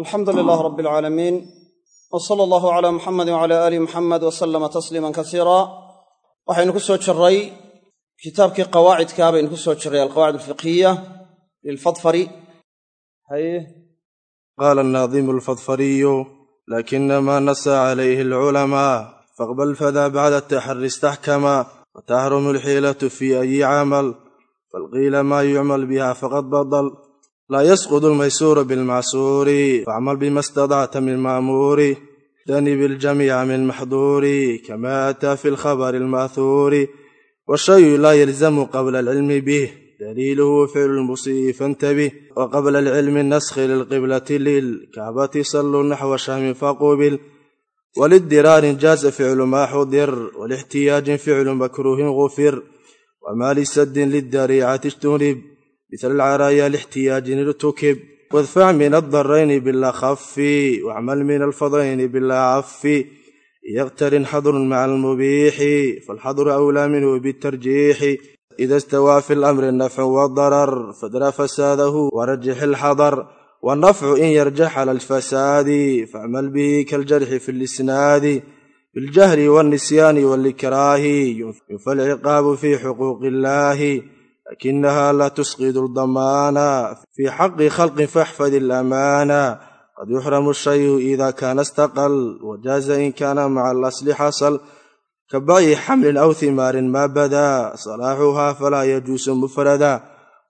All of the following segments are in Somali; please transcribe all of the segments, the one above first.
alxamdu lilaah rab alcaalamiin w sala allahu calaa muxamedi wcala aali muxamed wa sallama tasliiman kasiira waxaynu ku soo jirray kitaabkii qawaacidkaa baynu ku soo jirray alqawaacid alfiqhiya lilfadfari. Haye qaala annaadimu alfadfariyu lakinama nasa calayhi alculamaa faqbal fada bacda taxari istaxkama watahrumu alxiilatu fi ayi camal falqiila maa yucmal biha faqad badal laa yasqudu almaysuuru bilmacsuuri facmal bima istadacta min ma'muuri danib iljamiica min maxduuri kama ataa fi alkhabari alma'huuri washayu laa yalzamu qabla alcilmi bih daliiluhu ficlu lmusii'i fantabih wa qabla alcilmi naskhi lilqiblati lilkacbati salluu naxwa shahmin faqubil walidiraarin jaaza ficlu maa xudir walixtiyaajin ficlu makruuhin gufir wama lisaddin lidariicati ijtunib bihal alcaraaya lixtiyaajin irtukib waidfac min aldarayni bilakhafi wacmal min alfadayni bilacafi yaktarin xadrun maca almubiixi falxadru awlaa minhu bitarjiixi ida istawaa fi lamri nafcu wadarar fadra fasaadahu warajix ilxadar wanafcu in yarjax cala alfasaadi facmal bihi kaljarxi fi lisnaadi biljahri wanisyaani walikraahi yunfa alciqaabu fi xuquuqi illaahi lakinaha laa tusqidu aldamaana fii xaqi khalqin faxfad alamaana qad yuxramu shayu ida kaana istaqal wajaaza in kaana maca alasli xasal kabacyi xamlin aw himaarin maa badaa salaaxuha falaa yajuusu mufrada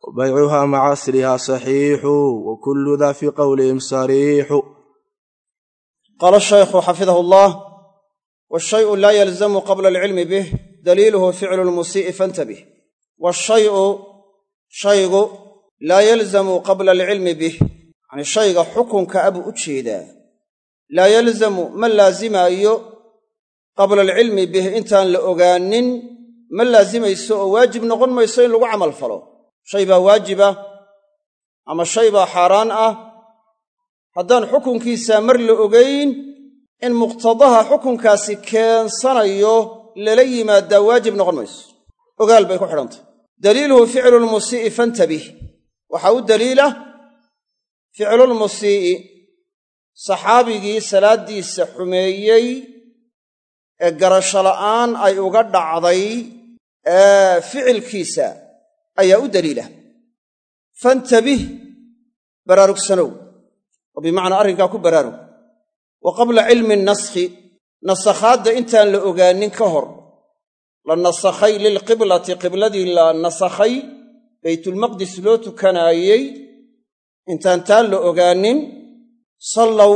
wabaycuha maca asriha saxiixu wakulu da fii qowlihim sariixu qaala shaykhu xafidahu allah washayu laa yalzamu qabla alcilmi bih daliiluhu ficlu lmusii'i fantabih washayu shaygu laa yalzamu qabla alcilmi bih. Yacnii shayga xukunka abuu u jeedaa laa yalzamu ma laazimaayo qabla alcilmi bih intaan la ogaanin ma laazimayso oo waajib noqon mayso in lagu camal falo. Shay baa waajiba ama shay baa xaaraan ah. Haddaan xukunkiisa mar la ogayn in muqtadaha xukunkaasi keensanayo lala yimaaddaa waajib noqon mayso ogaal bay ku xidhantay. Daliiluhu ficlu lmusii'i fantabih. Waxaa u daliila ficlulmusii'i saxaabigii salaaddiisa xumeeyey ee garasho la'aan ay uga dhacday ee ficilkiisa ayaa u daliila fantabih baraarugsanow oo bimacnaa arrinkaa ku baraarug. Wa qabla cilmi naskhi nasakhaadda intaan la ogaanin ka hor la nasakhay lilqiblati qibladii la nasakhay baytulmaqdis loo tukanaayey intaan taan la ogaanin sallow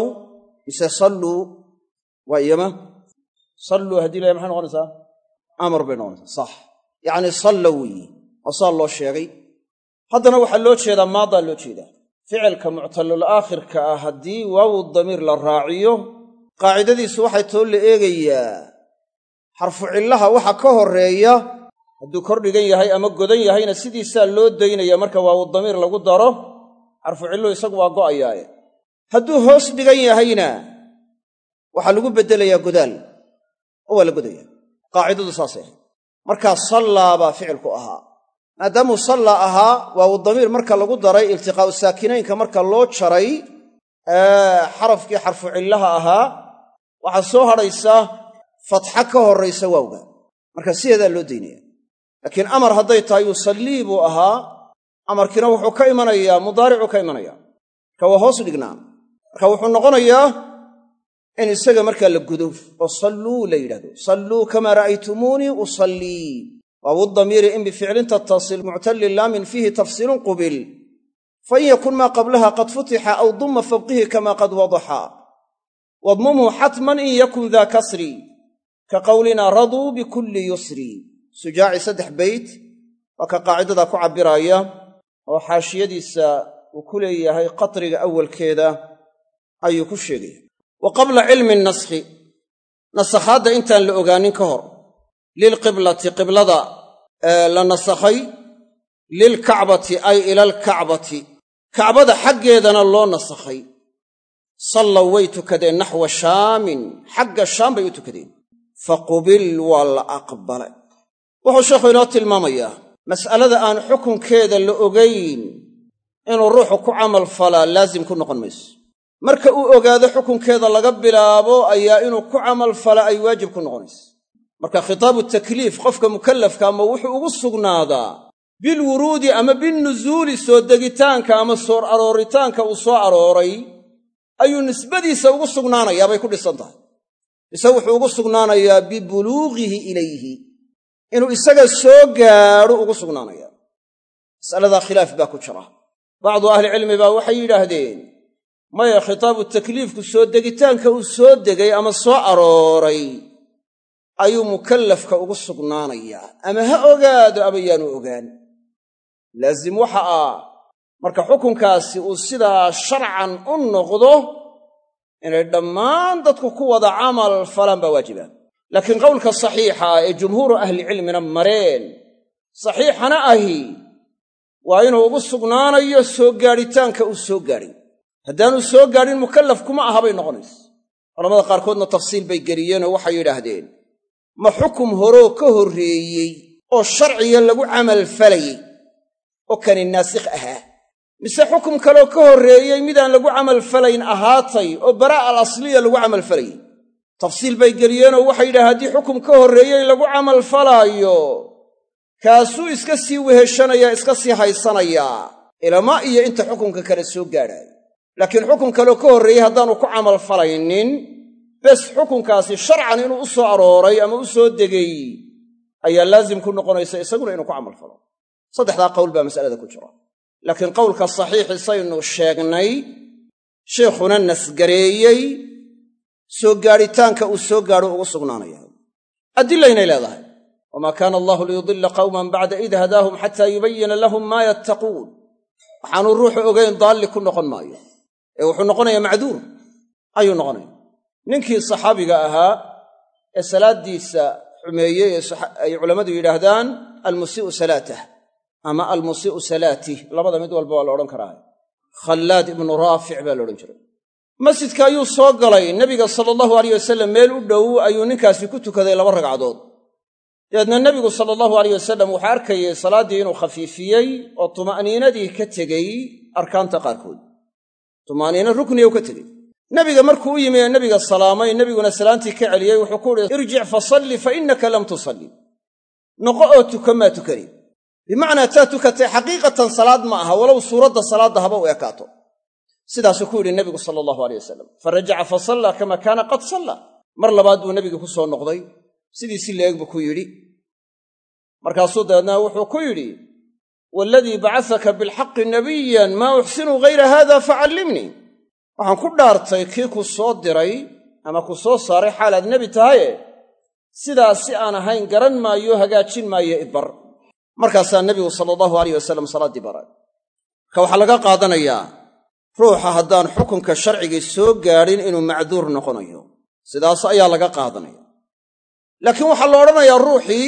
mise salluu waa iyama. Salluu haddii lahay maxay noqonaysaa? Amar bay noqonaysaa sax. Yacnii sallow weeye saa loo sheegay. Haddana waxaa loo jeedaa maadaa loo jeedaa. Ficilka muctallul aakhirka ah haddii waawu damiir la raaciyo qaacidadiisu waxay too la eegayaa xarfu cillaha waxa ka horreeya hadduu kor dhigan yahay ama godan yahayna sidiisaa loo daynaya marka waawu damiir lagu daro xarfu cilluhu isagu waa go'ayaaye. Hadduu hoos dhigan yahayna waxaa lagu beddelayaa godaal oo waa la godaya qaacidadu saasay ahayd. Markaa sallaa baa ficilku ahaa. Maadaamuu sallaa ahaa waawu damiir marka lagu daray iltiqaa'u saakinaynka marka loo jaray xarafkii xarfu cillaha ahaa waxaa soo hadhaysa fatxa ka horraysa waawga marka sideedaa loo daynaya laakiin amar hadday tahay yusallii buu ahaa amarkiina wuxuu ka imanayaa mudaaricuu ka imanaya. Marka waa hoos dhignaa. Marka wuxuu noqonayaa in isaga markaa la gudo oo salluu la yidhahdo salluu kamaa ra'aytumuunii usallii. Waawu damiiri in bificlin tattasil muctallin laamin fiihi tafsiilun qubil. Fain yakun maa qablaha qad futixa aw dumma fabqihi kama qad wadaxa. Wadmumhu xatman in yakun daa kasri ka qowlinaa raduu bikulli yusri. Sujaaci saddex beyt waa ka qaacidadaa ku cabbiraaya oo xaashiyadiisa uu ku leeyahay qatriga awalkeeda ayuu ku sheegaya wa qabla cilmi naskhi nasakhaadda intaan la ogaanin ka hor lilqiblati qiblada la nasakhay lilkacbati ay ilalkacbati kacbada xaggeedana loo nasakhay sallaw way tukadeen naxwa shaamin xagga shaam bay u tukadeen faqubil waa la wuxuu sheekhu inoo tilmaamayaa mas'alada aan xukunkeeda la ogayn inuu ruuxu ku camal falaa laazim ku noqon mayso. Marka uu ogaado xukunkeeda laga bilaabo ayaa inuu ku camal fala ay waajib ku noqonaysa marka khitaabu takliif qofka mukallafka ama wuxuu ugu sugnaadaa bilwuruudi ama binnusuuli soo degitaanka ama soor arooritaanka uu soo arooray ayuu nisbadiisa ugu sugnaanayaa bay ku dhisan tahay mise wuxuu ugu sugnaanayaa bibuluugihi ilayhi. Inuu isaga soo gaadho ugu sugnaanayaa mas'aladaa khilaaf baa ku jira. Bacdu ahlicilmi baa waxay yidhaahdeen maya khitaabu takliifku soo degitaanka uu soo degay ama soo arooray? Ayuu mukallafka ugu sugnaanayaa. Ama ha ogaado ama yaanu ogaan. Laasim waxa ah marka xukunkaasi uu sidaa sharcan u noqdo inay dhammaan dadku ku wada camal falaan baa waajibaan laakiin qowlka saxiixa ah ee jumhuuru ahlicilmina mareen saxiixana ahi waa inuu ugu sugnaanayo soo gaadhitaanka uu soo gaadhay haddaanu soo gaadhin mukallaf kuma aha bay noqonaysa culamada qaarkoodna tafsiil bay geliyeenoo waxay yidhaahdeen ma xukum horoo ka horreeyey oo sharciga lagu camalfalayey oo kani naasikh ahaa mise xukum kaloo ka horreeyey midaan lagu camalfalayn ahaatay oo baraa' al asliya lagu camalfalayey tafsiil bay geliyeenoo waxay yidhahdeen haddii xukum ka horreeyey lagu camalfalaayo kaasuu iska sii weheshanayaa iska sii haysanayaa. Ilama iyo inta xukunka kale soo gaadhaayo laakiin xukun kaloo ka horreeyey haddaanu ku camalfalaynin bes xukunkaasi sharcan inuu u soo arooray ama u soo degay ayaa laazim ku noqonaysa isaguna inuu ku camalfalo saddexdaa qowl baa masalada ku jira laakiin qowlka saxiixi saynu sheegnay sheikhuna nasgareeyey soo gaadhitaanka uu soo gaadho ugu sugnaanaya. Addilaynay leedahay. Wamaa kaana allahu liyudila qawman bacda id hadaahum xataa yubayina lahum maa yattaquun. Waxaanuu ruuxu ogayn daalli ku noqon maayo. Ee wuxuu noqonayaa macduur? Ayuu noqonaya ninkii saxaabiga ahaa ee salaaddiisa xumeeyey ee ay culammadu yidhaahdaan almusii'u salaatah ama almusii'u salaatih labada mid walba waa la odhan karaa khallaad ibnu raafic baa la odhan jiray. Masjidka ayuu soo galay. Nebiga sala allahu alayh wasalam meel u dhow ayuu ninkaasi ku tukaday laba ragcadood. Dabeedna nebigu sala allahu alayh wasalam wuxuu arkayay salaaddii inuu khafiifiyey oo tuma'niinadii ka tegey arkaanta qaarkood. Tuma'niina rukniga u ka tegey. Nebiga markuu u yimi ee nebiga salaamay nebiguna salaantii ka celiyey wuxuu ku uhi irjic fasalli fa innaka lam tusalli. Noqo oo tuka maa tukani bimacnaa taa tukatay xaqiiqatan salaad ma aha walow suuradda salaadda haba u ekaato. Sidaasuu ku yidhi nebigu sala allahu aleyh wasalam fa rajaca fa sallaa kama kaana qad sallaa mar labaad buu nebiga ku soo noqday. Sidii si leeg buu ku yidhi. Markaasuu dabeedna wuxuu ku yidhi waaladii bacasaka bilxaqi nabiyan maa uxsinu hayra haada facallimnii waxaan ku dhaartay kii ku soo diray ama ku soo saaray xaalaad nebi tahaye sidaas si aan ahayn garan maayo hagaajin maayo ibar markaasaa nebigu sala allahu alayh wasalam salaaddii baray marka waxaa laga qaadanayaa ruuxa haddaan xukunka sharcigii soo gaadhin inuu macduur noqonayo. Sidaas ayaa laga qaadanaya. Laakiin waxaa la odhanayaa ruuxii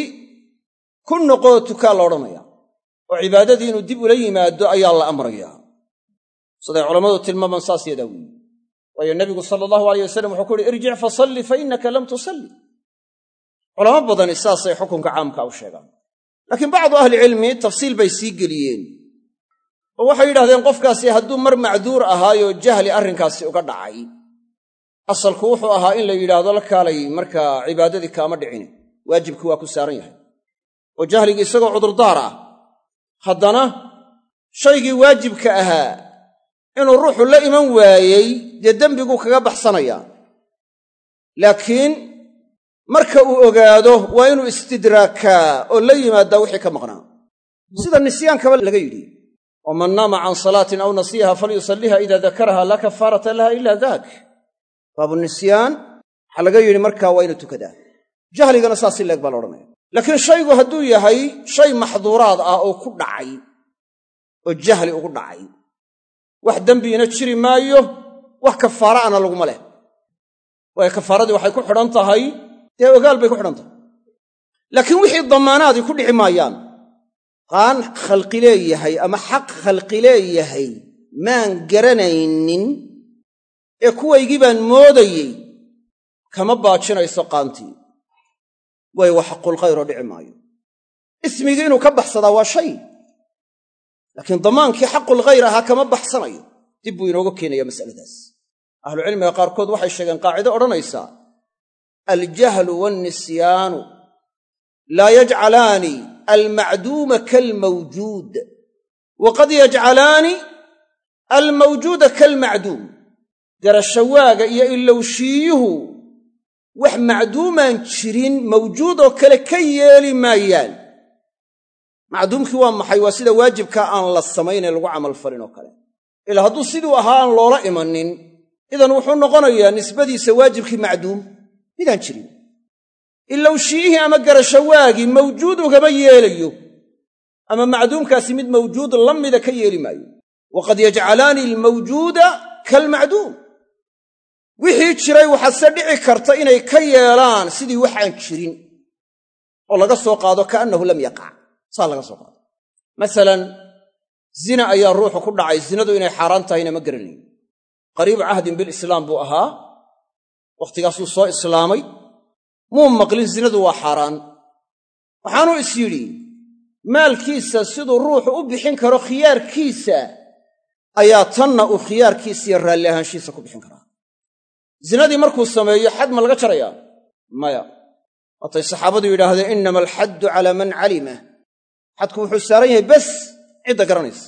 ku noqoo tukaa la odhanaya oo cibaadadii inuu dib ula yimaado ayaa la amrayaa siday culammadu tilmaamaan saas yadaa weyi waayo nebigu sala allahu alayh wasalam wuxuu ku uhi irjic fasalli fa innaka lam tusalli. Culamo badani saasay xukunka caamka u sheegaan laakiin bacdu ahlicilmi tafsiil bay sii geliyeen. Oo waxay yidhahdeen qofkaasi hadduu mar macduur ahaayoo jahli arrinkaasi uga dhacay asalku wuxuu ahaa in la yidhaahdo la kaalay markaa cibaadadii kaama dhicine. Waajibkii waa ku saaran yahay. Oo jahligii isagoo cudurdaar ah haddana shaygii waajibka ahaa inuu ruuxu la iman waayey dee dembiguu kaga baxsanayaa laakiin marka uu ogaado waa inuu istidraakaa oo la yimaadaa wixii ka maqnaa. Sida nisyaankaba laga yidhi waman naama can salaatin aw nasiyaha falyusalliha ida dakaraha laa kafaarata laha ila daak. Baabu nisyaan waxaa laga yidhi markaa waa inuu tukadaa. Jahligana saas si leeg baa la odhanaya. Laakiin shaygu hadduu yahay shay maxduuraad ah oo ku dhacay oo jahli ugu dhacay. Wax dembiina jiri maayo wax kafaara ana laguma leh. Waayo kafaaradii waxay ku xidhan tahay dee ogaal bay ku xidhan tahay laakiin wixii damaanaadii ku dhici maayaan qaan khalqi leeyahay ama xaq khalqi leeyahay maan garanaynin ee kuwaygii baan moodayey kama baajinayso qaantii. Waayo waa xaqulkhayroo dhici maayo. Ismigii inuu ka baxsadaa waa shay. Laakiin damaankii xaqulkhayr ahaa kama baxsanayo. Dib buu inooga keenayaa masaladaas. Ahlucilmiga qaarkood waxay sheegeen qaacido odhanaysaa aljahlu waalnisyaanu laa yajcalaani almacduuma kaalmawjuud waqad yajcalaani almawjuuda kaalmacduum garashawaaga iyo ilowshiiyuhu wax macduumaan jirin mawjuudoo kale ka yeeli maayaan macduumkii waa maxay waa sida waajibkaa aan la samaynee lagu camalfalin oo kale ilaa hadduu siduu ahaa aan loola imanin idan wuxuu noqonayaa nisbadiisa waajibkii macduum midaan jirin. Ilowshiiyihii ama garashawaagii mawjuud ugama yeelayo ama macduumkaasi mid mawjuud la mida ka yeeli maayo. Waqad yajcalaani almawjuuda kaalmacduum wixii jiray waxaase dhici karta inay ka yeelaan sidii wax aan jirin oo laga soo qaado kaannahu lam yaqac. Saa laga soo qaado. Masalan zina ayaa ruuxu ku dhacay zinadu inay xaaraan tahayna ma garanayn. Qariibu cahdin bilislaam buu ahaa wakhtigaasuu soo islaamay muu maqlin zinadu waa xaaraan. Waxaanuu is yidhi maalkiisa siduu ruuxu u bixin karo khiyaarkiisa ayaa tanna uu khiyaarkiisa iyo raalli ahaanshiisa ku bixin karaa. Zinadii markuu sameeyo xad ma laga jarayaa maya. Waatay saxaabadu yidhaahdeen innama alxaddu calaa man calima. Xadku wuxuu saaran yahay bes cidda garanaysa.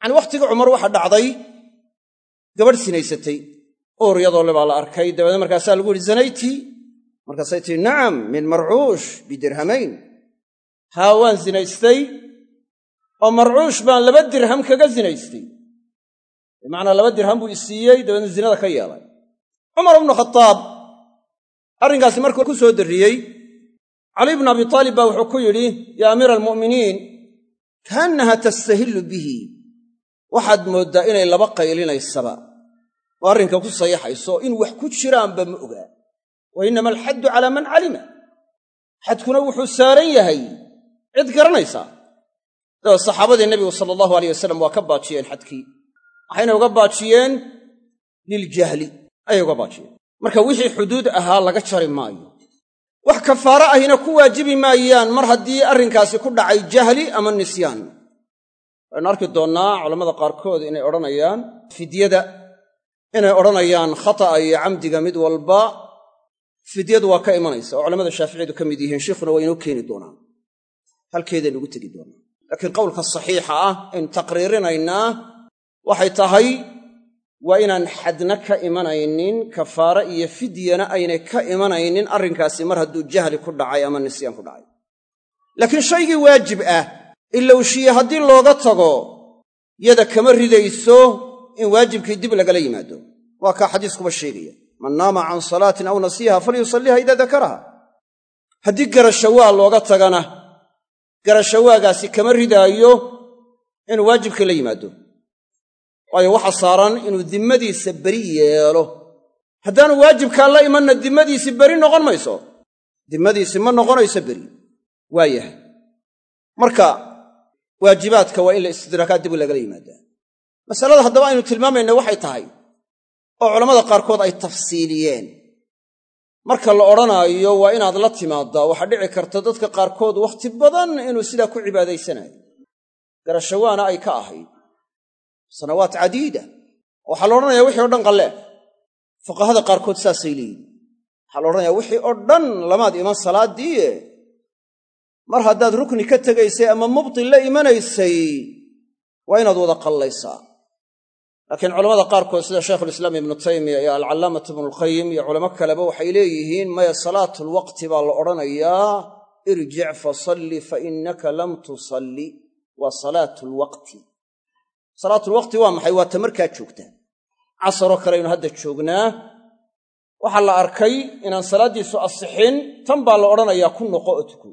Yacanii wakhtigii cumar waxa dhacday gabadh sinaysatay ooryadoo baa la arkay. Dabeedna markaasaa lagu yihi zanayti. Markaasay tihi nacam min marcuush bidirhamayn haa waan zinaystay. Oo marcuush baan laba dirham kaga zinaystay. Bimacnaa laba dirham buu isiiyey dabeedna zinada ka yeelay. Cumar ibnu khataab arrinkaasi markuu ku soo darriyey cali bnu abi taalib baa wuxuu ku yidhi yaa amiira almu'miniin kaannaha tastahillu bihi. Waxaad mooddaa inay laba qaylinaysaba oo arrinka ku sayaxayso in wax ku jiraanba ma ogaa wa innama alxaddu calaa man calima. Xadkuna wuxuu saaran yahay cid garanaysaa dabeed saxaabadii nebigu sala allahu aleyh wasalam waa ka baajiyeen xadkii. Waxayna uga baajiyeen liljahli ayay uga baajiyeen. Marka wixii xuduud ahaa laga jari maayo. Wax kafaaro ahina ku waajibi maayaan mar haddii arrinkaasi ku dhacay jahli ama nisyaan. Waynu arki doonnaa culammada qaarkood inay odhanayaan fidyada inay odhanayaan khata'a iyo camdiga mid walba fidyadu waa ka imanaysa oo culamada shaaficiyadu ka mid yihiin sheikhuna waa inoo keeni doonaan. Halkeedaynu ugu tegi doonaa. Laakiin qowlka saxiixa ah aynu taqriirinaynaa waxay tahay waa inaan xadna ka imanaynin kafaare iyo fidyana aynay ka imanaynin arrinkaasi mar hadduu jahli ku dhacay ama nisyaan ku dhacay. Laakiin shaygii waajib ah ilowshiye haddii looga tago yada kama ridayso in waajibkii dib lagala yimaado. Waa kaa xadiiskuba sheegaya man naama can salaatin aw nasiiha falyusalliha idaa dakaraha. Haddii garashawaa looga tagana garashawaagaasi kama ridaayo inuu waajibkii la yimaado. Waayo waxa saaran inuu dimmadiisa beri yeelo. Haddaanu waajibkaa la imanna dimmadiisi beri noqon mayso. Dimmadiisi ma noqonayso beri. Waa yahay. Marka waajibaadka waa in la istidraakaa dib lagala yimaadaa masalada haddaba aynu tilmaamayna waxay tahay oo culammada qaarkood ay tafsiiliyeen. Marka la odhanaayo waa inaad la timaaddaa waxaa dhici karta dadka qaarkood wakhti badan inuu sidaa ku cibaadaysanayo garashawaana ay ka ahayd. Sanawaat cadiida. Waxaa la odhanayaa wixii o dhan qallee fuqahada qaarkood saasay leeyihiin waxaa la odhanayaa wixii oo dhan lamaad iman salaaddiiye mar haddaad rukni ka tegaysay ama mubtil la imanaysay waa inaad wada qallaysaa laakiin culamada qaarkood sida shaykhulislaam ibnu taymiya iyo alcallaamata ibnulqayim iyo culamo kaleba waxay leeyihiin maya salaatulwaqti baa la odhanayaa irjic fasalli fa innaka lam tusalli. Waa salaatulwaqti salaatulwaqti waa maxay? Waa ta markaa joogtaa casaroo kale aynu hadda joognaa. Waxaa la arkay inaan salaaddiisu asixin tan baa la odhanayaa ku noqo oo tuko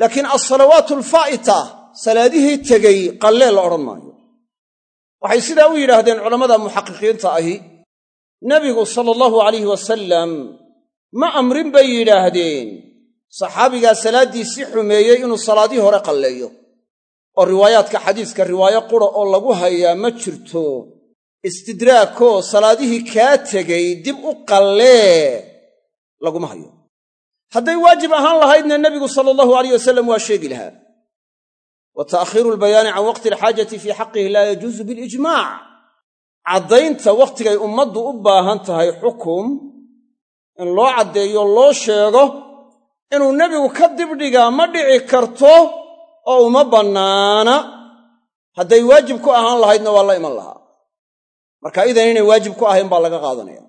laakiin alsalawaatu alfaa'ita salaadihii tegey qallee la odhan maayo waxay sidaa u yidhaahdeen culammada muxaqiqiinta ahi nebigu sala allahu alayhi wasalam ma amrin bay yidhaahdeen. Saxaabigaa salaaddiisii xumeeyey inuu salaadihii hore qalleeyo. Oo riwaayaadka xadiiska riwaayo qura oo lagu hayaa ma jirto istidraakoo salaadihii kaa tegey dib u qallee laguma hayo. Hadday waajib ahaan lahaydna nebigu sala allahu alayh wasalam waa sheegi lahaa wa ta'khiiru albayaani can waqti alxaajati fii xaqihi laa yajuusu bilijmaac caddaynta wakhtigay ummaddu u baahan tahay xukum in loo caddeeyo loo sheego inuu nebigu ka dibdhigaa ma dhici karto oo uma bannaana. Hadday waajib ku ahaan lahaydna waa la iman lahaa. Marka idan inay waajib ku ahayn baa laga qaadanaya.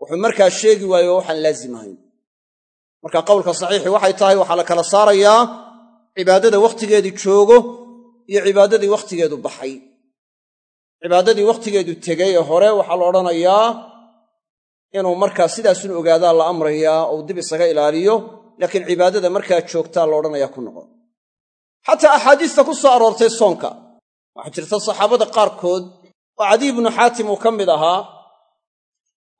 Wuxuu markaa sheegi waayo waxaan laazim ahayn. Marka qowlka saxiixi waxay tahay waxaa la kala saarayaa cibaadada wakhtigeedii joogo iyo cibaadadii wakhtigeedu baxay. Cibaadadii wakhtigeedu tegay ee hore waxaa la odhanayaa inuu markaa sidaasun ogaadaa la amrayaa ou dib isaga ilaaliyo laakiin cibaadada markaa joogtaa la odhanayaa ku noqon. Xataa axaadiista ku soo aroortay soonka. Waxaa jirta saxaabada qaarkood oo cadiy bnu xaatim uu ka mid ahaa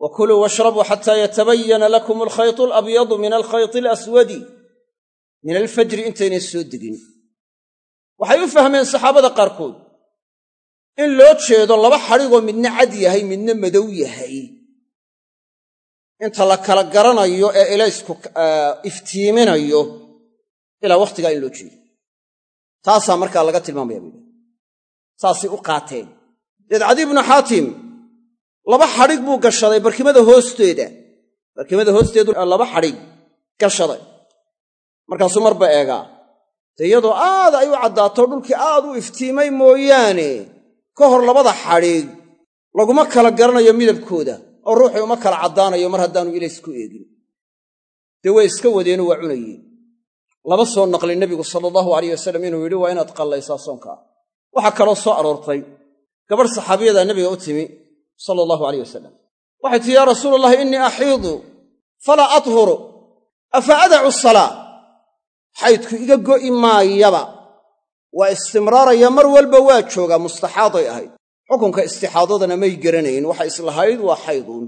wa kuluu washrabuu xataa yatabayana lakum alkhaytu alabyadu min alkhayti alaswadi min alfajri intaynay soo degin. Waxay u fahmeen saxaabada qaarkood in loo jeedo laba xadhigoo midna cad yahay midna madow yahay. Inta la kala garanayo ee ilaysku iftiiminayo ilaa wakhtigaa in loo jeedo. Taasaa markaa laga tilmaamaya buui saasay u qaateen. Deed cadi bnu xaatim laba xadhig buu gashaday barkimada hoosteeda. Barkimada hoosteedu laba xadhig gashaday markaasuu marba eegaa dee iyadoo aad ay u caddaato dhulkii aad u iftiimay mooyaane ka hor labada xadhig laguma kala garanayo midabkooda oo ruuxii uma kala caddaanayo mar haddaanu ilaysku eegin. Dee way iska wadeenoo waa cunayeen lama soo naqlin nebigu sala allahu alayh wasalam inuu yidhi waa inaad qallaysaa soonkaa waxaa kaloo soo aroortay. Gabadh saxaabiyadaa nebiga u timi sala allahu alayh wasalam waxay tihi yaa rasuula allahi innii axiidu falaa athuru afa adacu salaa xaydku iga go'i maayaba. Waa istimraaraya mar walba waa joogaa mustaxaaday ahayd. Xukunka istixaadadana may garanayn waxa islahayd waa xayduun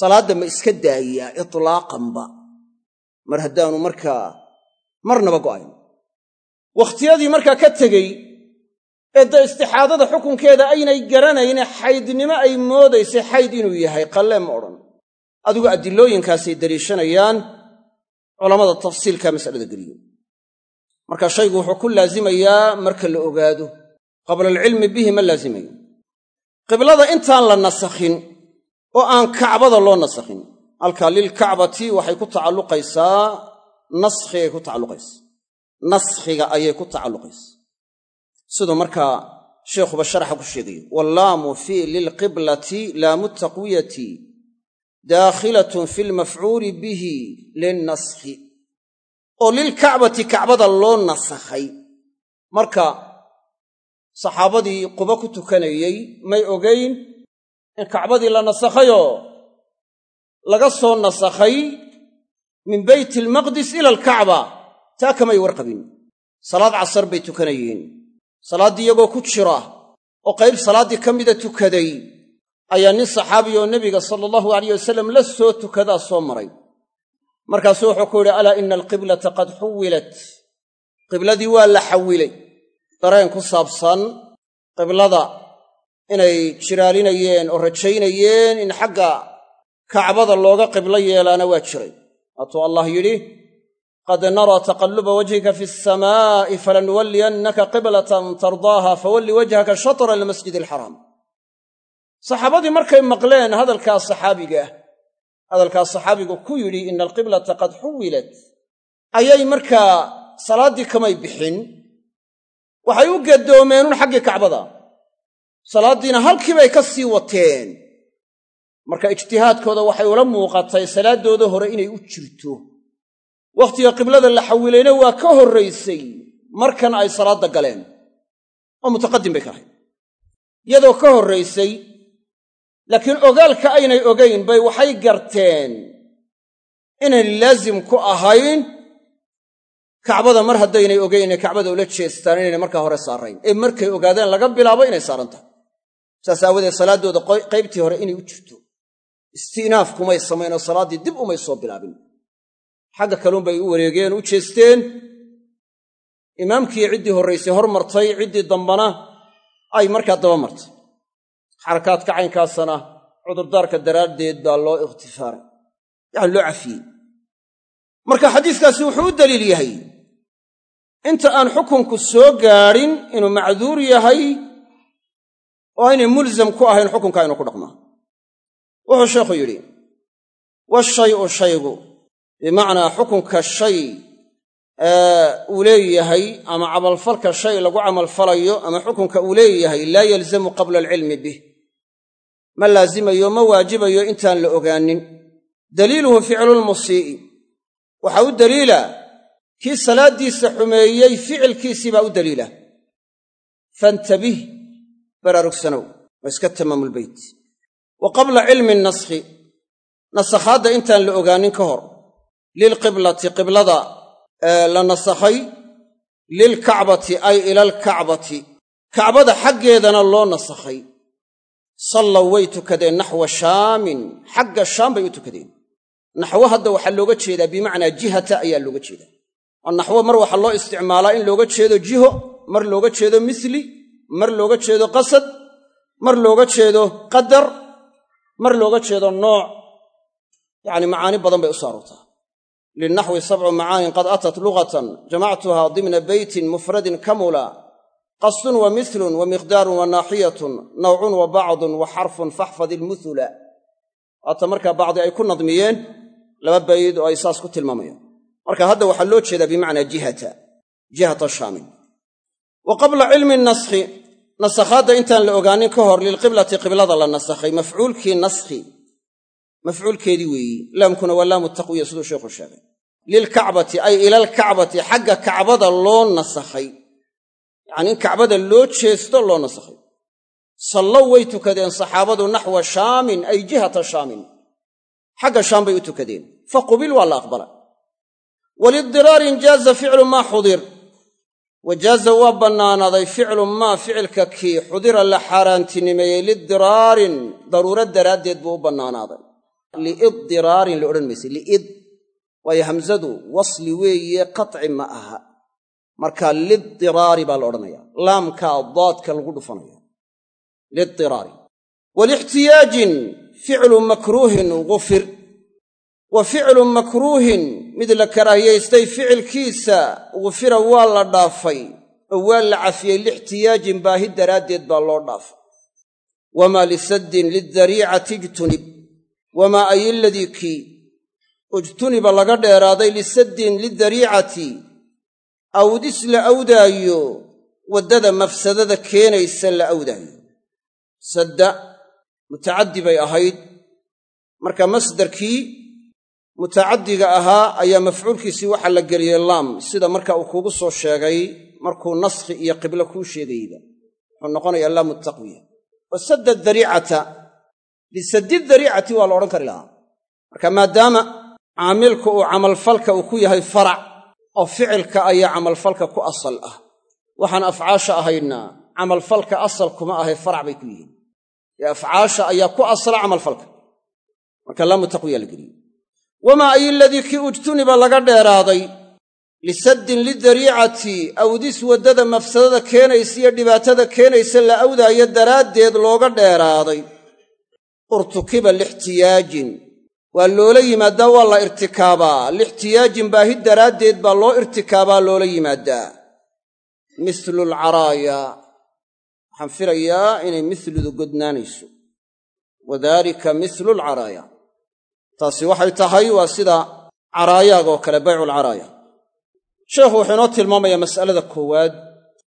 salaadda ma iska daayaa itlaaqanba. Mar haddaanu markaa marnaba go'ayn. Wakhtiyadii markaa ka tegey ee da istixaadada xukunkeeda aynay garanayne xaydnimo ay moodaysay xayd inuu yahay qallee ma odhan. Adigu adilooyinkaasay deliishanayaan culammada tafsiilka masalada geliyo. Marka shaygu wuxuu ku laazimayaa marka la ogaado. Qabla alcilmi bihi ma laazimayo qiblada intaan la nasakhin oo aan kacbada loo nasakhin halkaa lilkacbati waxay ku tacalluqaysaa naskhigaay ku tacalluqaysa. Naskhiga ayay ku tacalluqaysa. Siduu markaa sheikhuba sharaxa ku sheegayo wallaamu fii lilqiblati laamu taqwiyati daakhilatun fi lmafcuuli bihi linnaskhi oo lilkacbati kacbada loo nasakhay marka saxaabadii quba ku tukanayey may ogayn in kacbadii la nasakhayoo laga soo nasakhay min beyt almaqdis ila alkacba taa kamay warqabin salaad casar bay tukanayeen salaaddii iyagoo ku jira oo qayb salaaddii ka mida tukaday ayaa nin saxaabi oo nebiga sala allahu alayh wasalam la soo tukadaa soo maray. Markaasuu wuxuu ku yidhi alaa ina alqiblata qad xuwilat. Qibladii waa la xawilay. Dareen ku saabsan qiblada inay jiraalinayeen oo rajaynayeen in xagga kacbada looga qiblo yeelaana waa jiray. Waatuu allah yidhi qad naraa taqalluba wajhika fi asamaa'i falanuwalliyannaka qiblatan tardaaha fawalli wajhaka shatra almasjid alxaraam saxaabadii markay maqleen hadalkaas saxaabigaah hadalkaas saxaabigu ku yidhi ina alqiblata qad xuwilat ayay markaa salaaddii kamay bixin. Waxay u gadoomeenun xaggii kacbada. Salaaddiina halkiibay ka sii wateen. Marka ijtihaadkooda waxay ula muuqatay salaaddooda hore inay u jirto. Wakhtiga qiblada la xawilayna waa ka horraysay markan ay salaadda galeen. Oo mutaqadim bay ka ahayd iyadoo ka horraysay laakiin ogaalka aynay ogayn bay waxay garteen inayn laazim ku ahayn. Kacbada mar haddaynay ogayn inay kacbada ula jeestaan inaynay markaa hore saarayn. Ee markay ogaadeen laga bilaabo inay saaran tahay. Saas aawadeed salaaddooda qaybtii hore inay u jirto. Isti'naaf kumay samayn oo salaaddii dib umay soo bilaabin. Xagga kaluunbay u wareegeen u jeesteen. Imaamkii ciddii horraysay hor martay. Ciddii dambana ay markaa daba martay xarakaadka caynkaasana cudurdaarka daraaddeed baa loo ikhtifaaray yacani loo cafiyey. Marka xadiiskaasi wuxuu u daliil yahay inta aan xukunku soo gaadhin inuu macduur yahay oo aynay mulsam ku ahayn xukunka inuu ku dhaqmaa. Wuxuu sheekhu yidhi washayu shaygu bimacnaa xukunka shay uu leeyahay ama camalfalka shay lagu camalfalayo ama xukunka uu leeyahay laa yalzamu qabla alcilmi bih ma laazimayo ma waajibayo intaan la ogaanin. Daliiluhu ficlulmusii'i waxaa u daliila kii salaaddiisa xumeeyey ficilkiisii baa u daliila. Fantabih baraarugsanow waa iska tamaamulbeyt wa qabla cilmi naskhi nasakhaadda intaan la ogaanin ka hor. Lilqiblati qiblada la nasakhay lilkacbati ay ila alkacbati kacbada xaggeedana loo nasakhay sallaw way tukadeen naxwa shaamin. Xagga shaam bay u tukadeen. Naxwo hadda waxaa looga jeedaa bimacnaa jihata ayaa looga jeedaa. Oo naxwo mar waxaa loo isticmaalaa in looga jeedo jiho mar looga jeedo misli mar looga jeedo qasad mar looga jeedo qadar mar looga jeedo nooc. Yacni macaani badan bay u saarurtaa lilnaxwi sabcu macaanin qad atat lugatan jamactuha dimna beytin mufradin kamula qasdun wa milun wa miqdaarun wa naaxiyatun nawcun wa bacdun wa xarfun faxfad ilmuhula waata markaa bacdi ay ku nadmiyeen laba bayd oo ay saas ku tilmaamayaan. Marka hadda waxaa loo jeedaa bimacnaa jihata jihata shaamin wa qabla cilmi naskhi nasakhaadda intaan la ogaanin ka hor lilqiblati qiblada la nasakhay mafcuulkii naskhi mafcuulkeedii weeyi laamkuna waa laamu taqwiya siduu sheikhu sheegay. Lilkacbati ay ilalkacbati xagga kacbada loo nasakhay yacnii in kacbada loo jeesto loo nasakhay. Sallow way tukadeen saxaabadu naxwa shaamin ay jihata shaamin. Xagga shaam bay u tukadeen. Fa qubil waa la aqbala. Walidiraarin jaaza ficlu maa xudir. Wa jaaza waa bannaanaaday ficlu maa ficilka kii xudira la xaaraantinimeeyey lidiraarin daruuro daraaddeed buu u bannaanaaday. Liiddiraarin la odhan mayse liid. Waayo wasli weeye qaci ma aha marka lidiraari baa la odhanaya laamkaa daadka lagu dhufanaya lidiraari walixtiyaajin ficlu makruuhin gufir wa ficlu makruuhin mid la karaahiyaystay ficilkiisa gufira waa la dhaafay. Oo waa la cafiyey lixtiyaajin baahi daraaddeed baa loo dhaafay. Wamaa lisaddin lidariicati ijtunib. Wamaa kii ujtuniba laga dheeraaday lisaddin lidariicati awdis la awdaayo waddada mafsadada keenaysa la awdaayo. Sadda mutacaddi bay ahayd. Marka masdarkii mutacaddiga ahaa ayaa mafcuulkiisii waxaa la geliyey laam. Sida marka uu kuugu soo sheegay markuu naskhi iyo qiblo kuu sheegayba wuxuu noqonayaa laamu taqwiya. Wa sadda dariicata lisaddi dariicati waa la odhan kari lahaa. Marka maadaama caamilku uu camalfalka uu ku yahay farac oo ficilka ayaa camalfalka ku asal ah. Waxaan afcaasha ahaydna camalfalka asal kuma ahay farac bay ku yihiin. Ee afcaasha ayaa ku asala camalfalka. Marka laamu taqwiya la geliyey wamaa ayiladii kii ujtuniba laga dheeraaday lisaddin lidariicati awdis waddada mafsadada keenaysa iyo dhibaatada keenaysa la awdaayo daraaddeed looga dheeraaday. Urtukiba lixtiyaajin waa loola yimaaddaa waa la irtikaabaa. Lixtiyaajin baahi daraaddeed baa loo irtikaabaa loola yimaaddaa mislu alcaraaya waxaan filayaa inay misludu godnaanayso. Wadaalika mislu alcaraaya taasi waxay tahay waa sida caraayaagoo kale bayculcaraaya sheekhu wuxuu inoo tilmaamayaa mas'alada koowaad.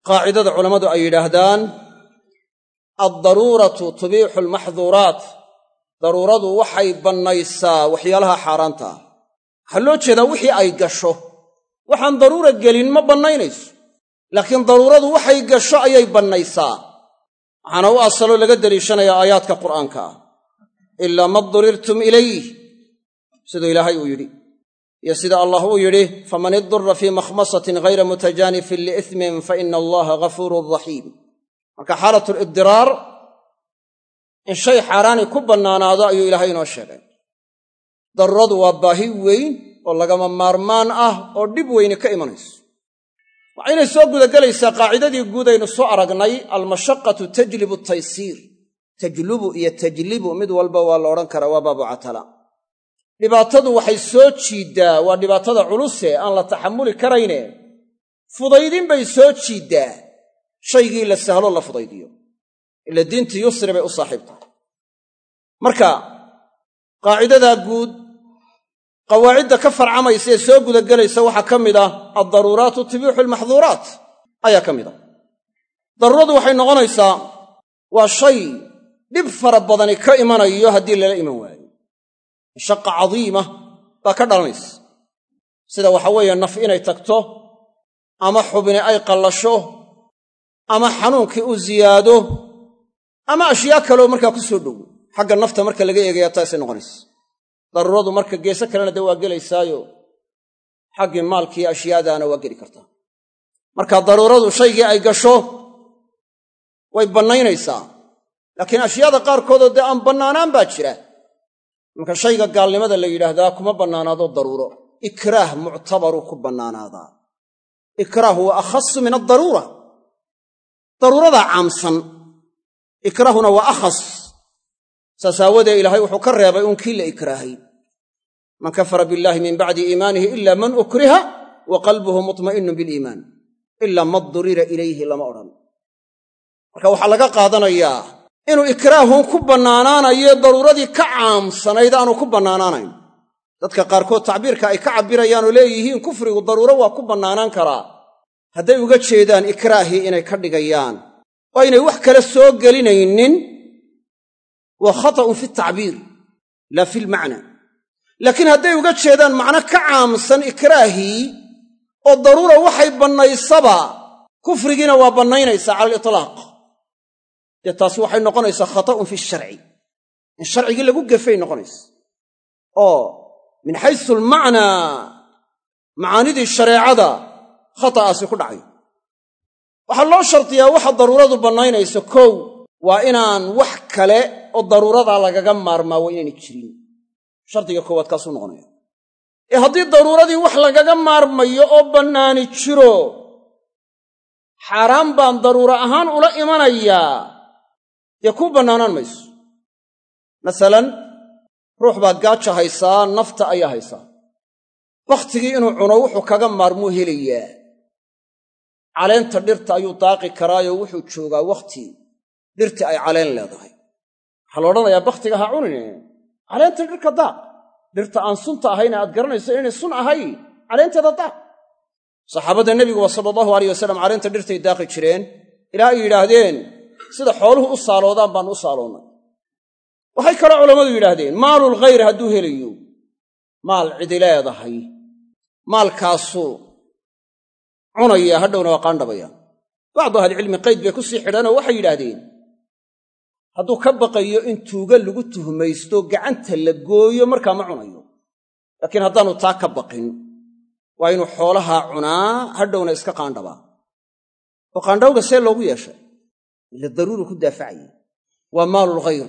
Qaacidada culammadu ay yidhaahdaan addaruuratu tubiixu almaxduuraat daruuradu waxay bannaysaa waxyaalaha xaaraanta. Ah waxaa loo jeedaa wixii ay gasho. Waxaan daruura gelin ma bannaynayso. Laakiin daruuradu waxay gasho ayay bannaysaa. Waxaana u asaloo laga deliishanayaa aayaadka qur'aanka. Ah ilaa ma durirtum ilayh siduu ilaahay uu yidhi. Iyo sida allah uu yidhi faman idura fii makhmasatin ghayra mutajaanifin liismin fa ina allaha ghafuurun raxiim marka xaalatulibdiraar in shay xaaraani ku bannaanaado ayuu ilaahay inoo sheegay. Daruuradu waa baahi weyn oo lagama maarmaan ah oo dhib weyni ka imanayso. Waxaynay soo gudagelaysaa qaacidadii guud aynu soo aragnay almashaqatu tajlibu taysiir tajlubu iyo tajlibu mid walba waa la odhan karaa waa baabu catala dhibaatadu waxay soo jiiddaa waa dhibaatada culuse aan la taxamuli karayne. Fudaydin bay soo jiiddaa. Shaygii la sahlo la fudaydiyo ila diintii yusri bay u saaxiib tahay marka qaacidadaa guud qawaacidda ka farcamaysa ee soo gudagelaysa waxaa ka mid ah addaruuraatu tubixu almaxduuraat ayaa ka mid ah. Daruuradu waxay noqonaysaa waa shay dhib fara badani ka imanayo haddii lala iman waayo. Mashaqa cadiima baa ka dhalanaysa. Sida waxa weeye naf inay tagto ama xubni ay qallasho ama xanuunkii u ziyaado ama ashyaa kaleo markaa ku soo dhow. Xagga nafta marka laga eegaya taasay noqonaysa daruuradu marka geese kalena dee waa gelaysaayo. Xaggii maalkii ashyaadaana waa geli kartaa. Marka daruuradu shaygii ay gasho way bannaynaysaa. Laakiin ashyaada qaarkoodoo dee aan bannaanaan baa jira. Marka shayga gaalnimada la yidhaahdaa kuma bannaanaado daruuro. Ikraah muctabaruu ku bannaanaadaa. Ikraahu waa akhasu min addaruura. Daruuradaa caamsan ikraahuna waa akhas. Saas aawadee ilaahay wuxuu ka reebay uun kii la ikraahay. Man kafara billaahi min bacdi iimaanihi ila man ukriha wa qalbuhu mutma'innun biliimaan ila ma durira ilayhi lama odhan. Marka waxaa laga qaadanayaa inuu ikraahun ku bannaanaanayo daruuradii ka caamsanayd aanu ku bannaanaanayn. Dadka qaarkood tacbiirka ay ka cabbirayaan oo leeyihiin kufrigu daruuro waa ku bannaanaan karaa. Hadday uga jeedaan ikraahii inay ka dhigayaan oo aynay wax kale soo gelinaynin. Waa khata'un fi tacbiir laa fi lmacna laakiin hadday uga jeedaan macno ka caamsan ikraahii oo daruura waxay bannaysaba kufrigiina waa bannaynaysaa cala alitlaaq dee taasi waxay noqonaysaa khata'un fi sharci. In sharcigii lagu gefay noqonaysa. Oo min xaysu almacnaa macaanidii shareecada khata'aasi ku dhacay waxaa loo shardiyaa waxa daruuradu bannaynayso kow waa inaan wax kale oo daruuradaa lagaga maarmaa waa inaynay jirin. Shardiga koowaad kaasuu noqonaya ee haddii daruuradii wax lagaga maarmayo oo bannaani jiro xaaraan baan daruuro ahaan ula imanayaa. Dee kuu bannaanaan mayso? Masalan ruux baa gaaja haysaa nafta ayaa haysaa. Wakhtigii inuu cuno wuxuu kaga maarmuu helayaa caleenta dhirta ayuu daaqi karaayoo wuxuu joogaa wakhti dhirtii ay caleen leedahay. Waxaa la odhanayaa bakhtiga ha cunine. Caleenta dhirka daaq. Dhirta aan sunta ahayna aad garanayso inay sun ahay caleenteeda daaq. Saxaabadda nebiguba sala allahu alayh wasalam caleenta dhirtay daaqi jireen. Ilaa ay yidhaahdeen sida xooluhu u saaloodaan baanu u saaloonnay waxay kaloo culammadu yidhaahdeen maalul khayr hadduu helayo. Maal cidi leedahay. Maalkaasuu cunaya hadhowna waa qaandhabaya bacdu ahlicilmi qayd bay ku sii xidhanoo waxay yidhaahdeen hadduu ka baqayo in tuuga lagu tuhmaysto gacanta la gooyo markaa ma cunayo. Laakiin haddaanu taa ka baqin waa inuu xoolahaa cunaa hadhowna iska qaandhabaa. Oo qaandhawga see loogu yeeshay. Ila daruuri ku daafacaya waa maalul khayr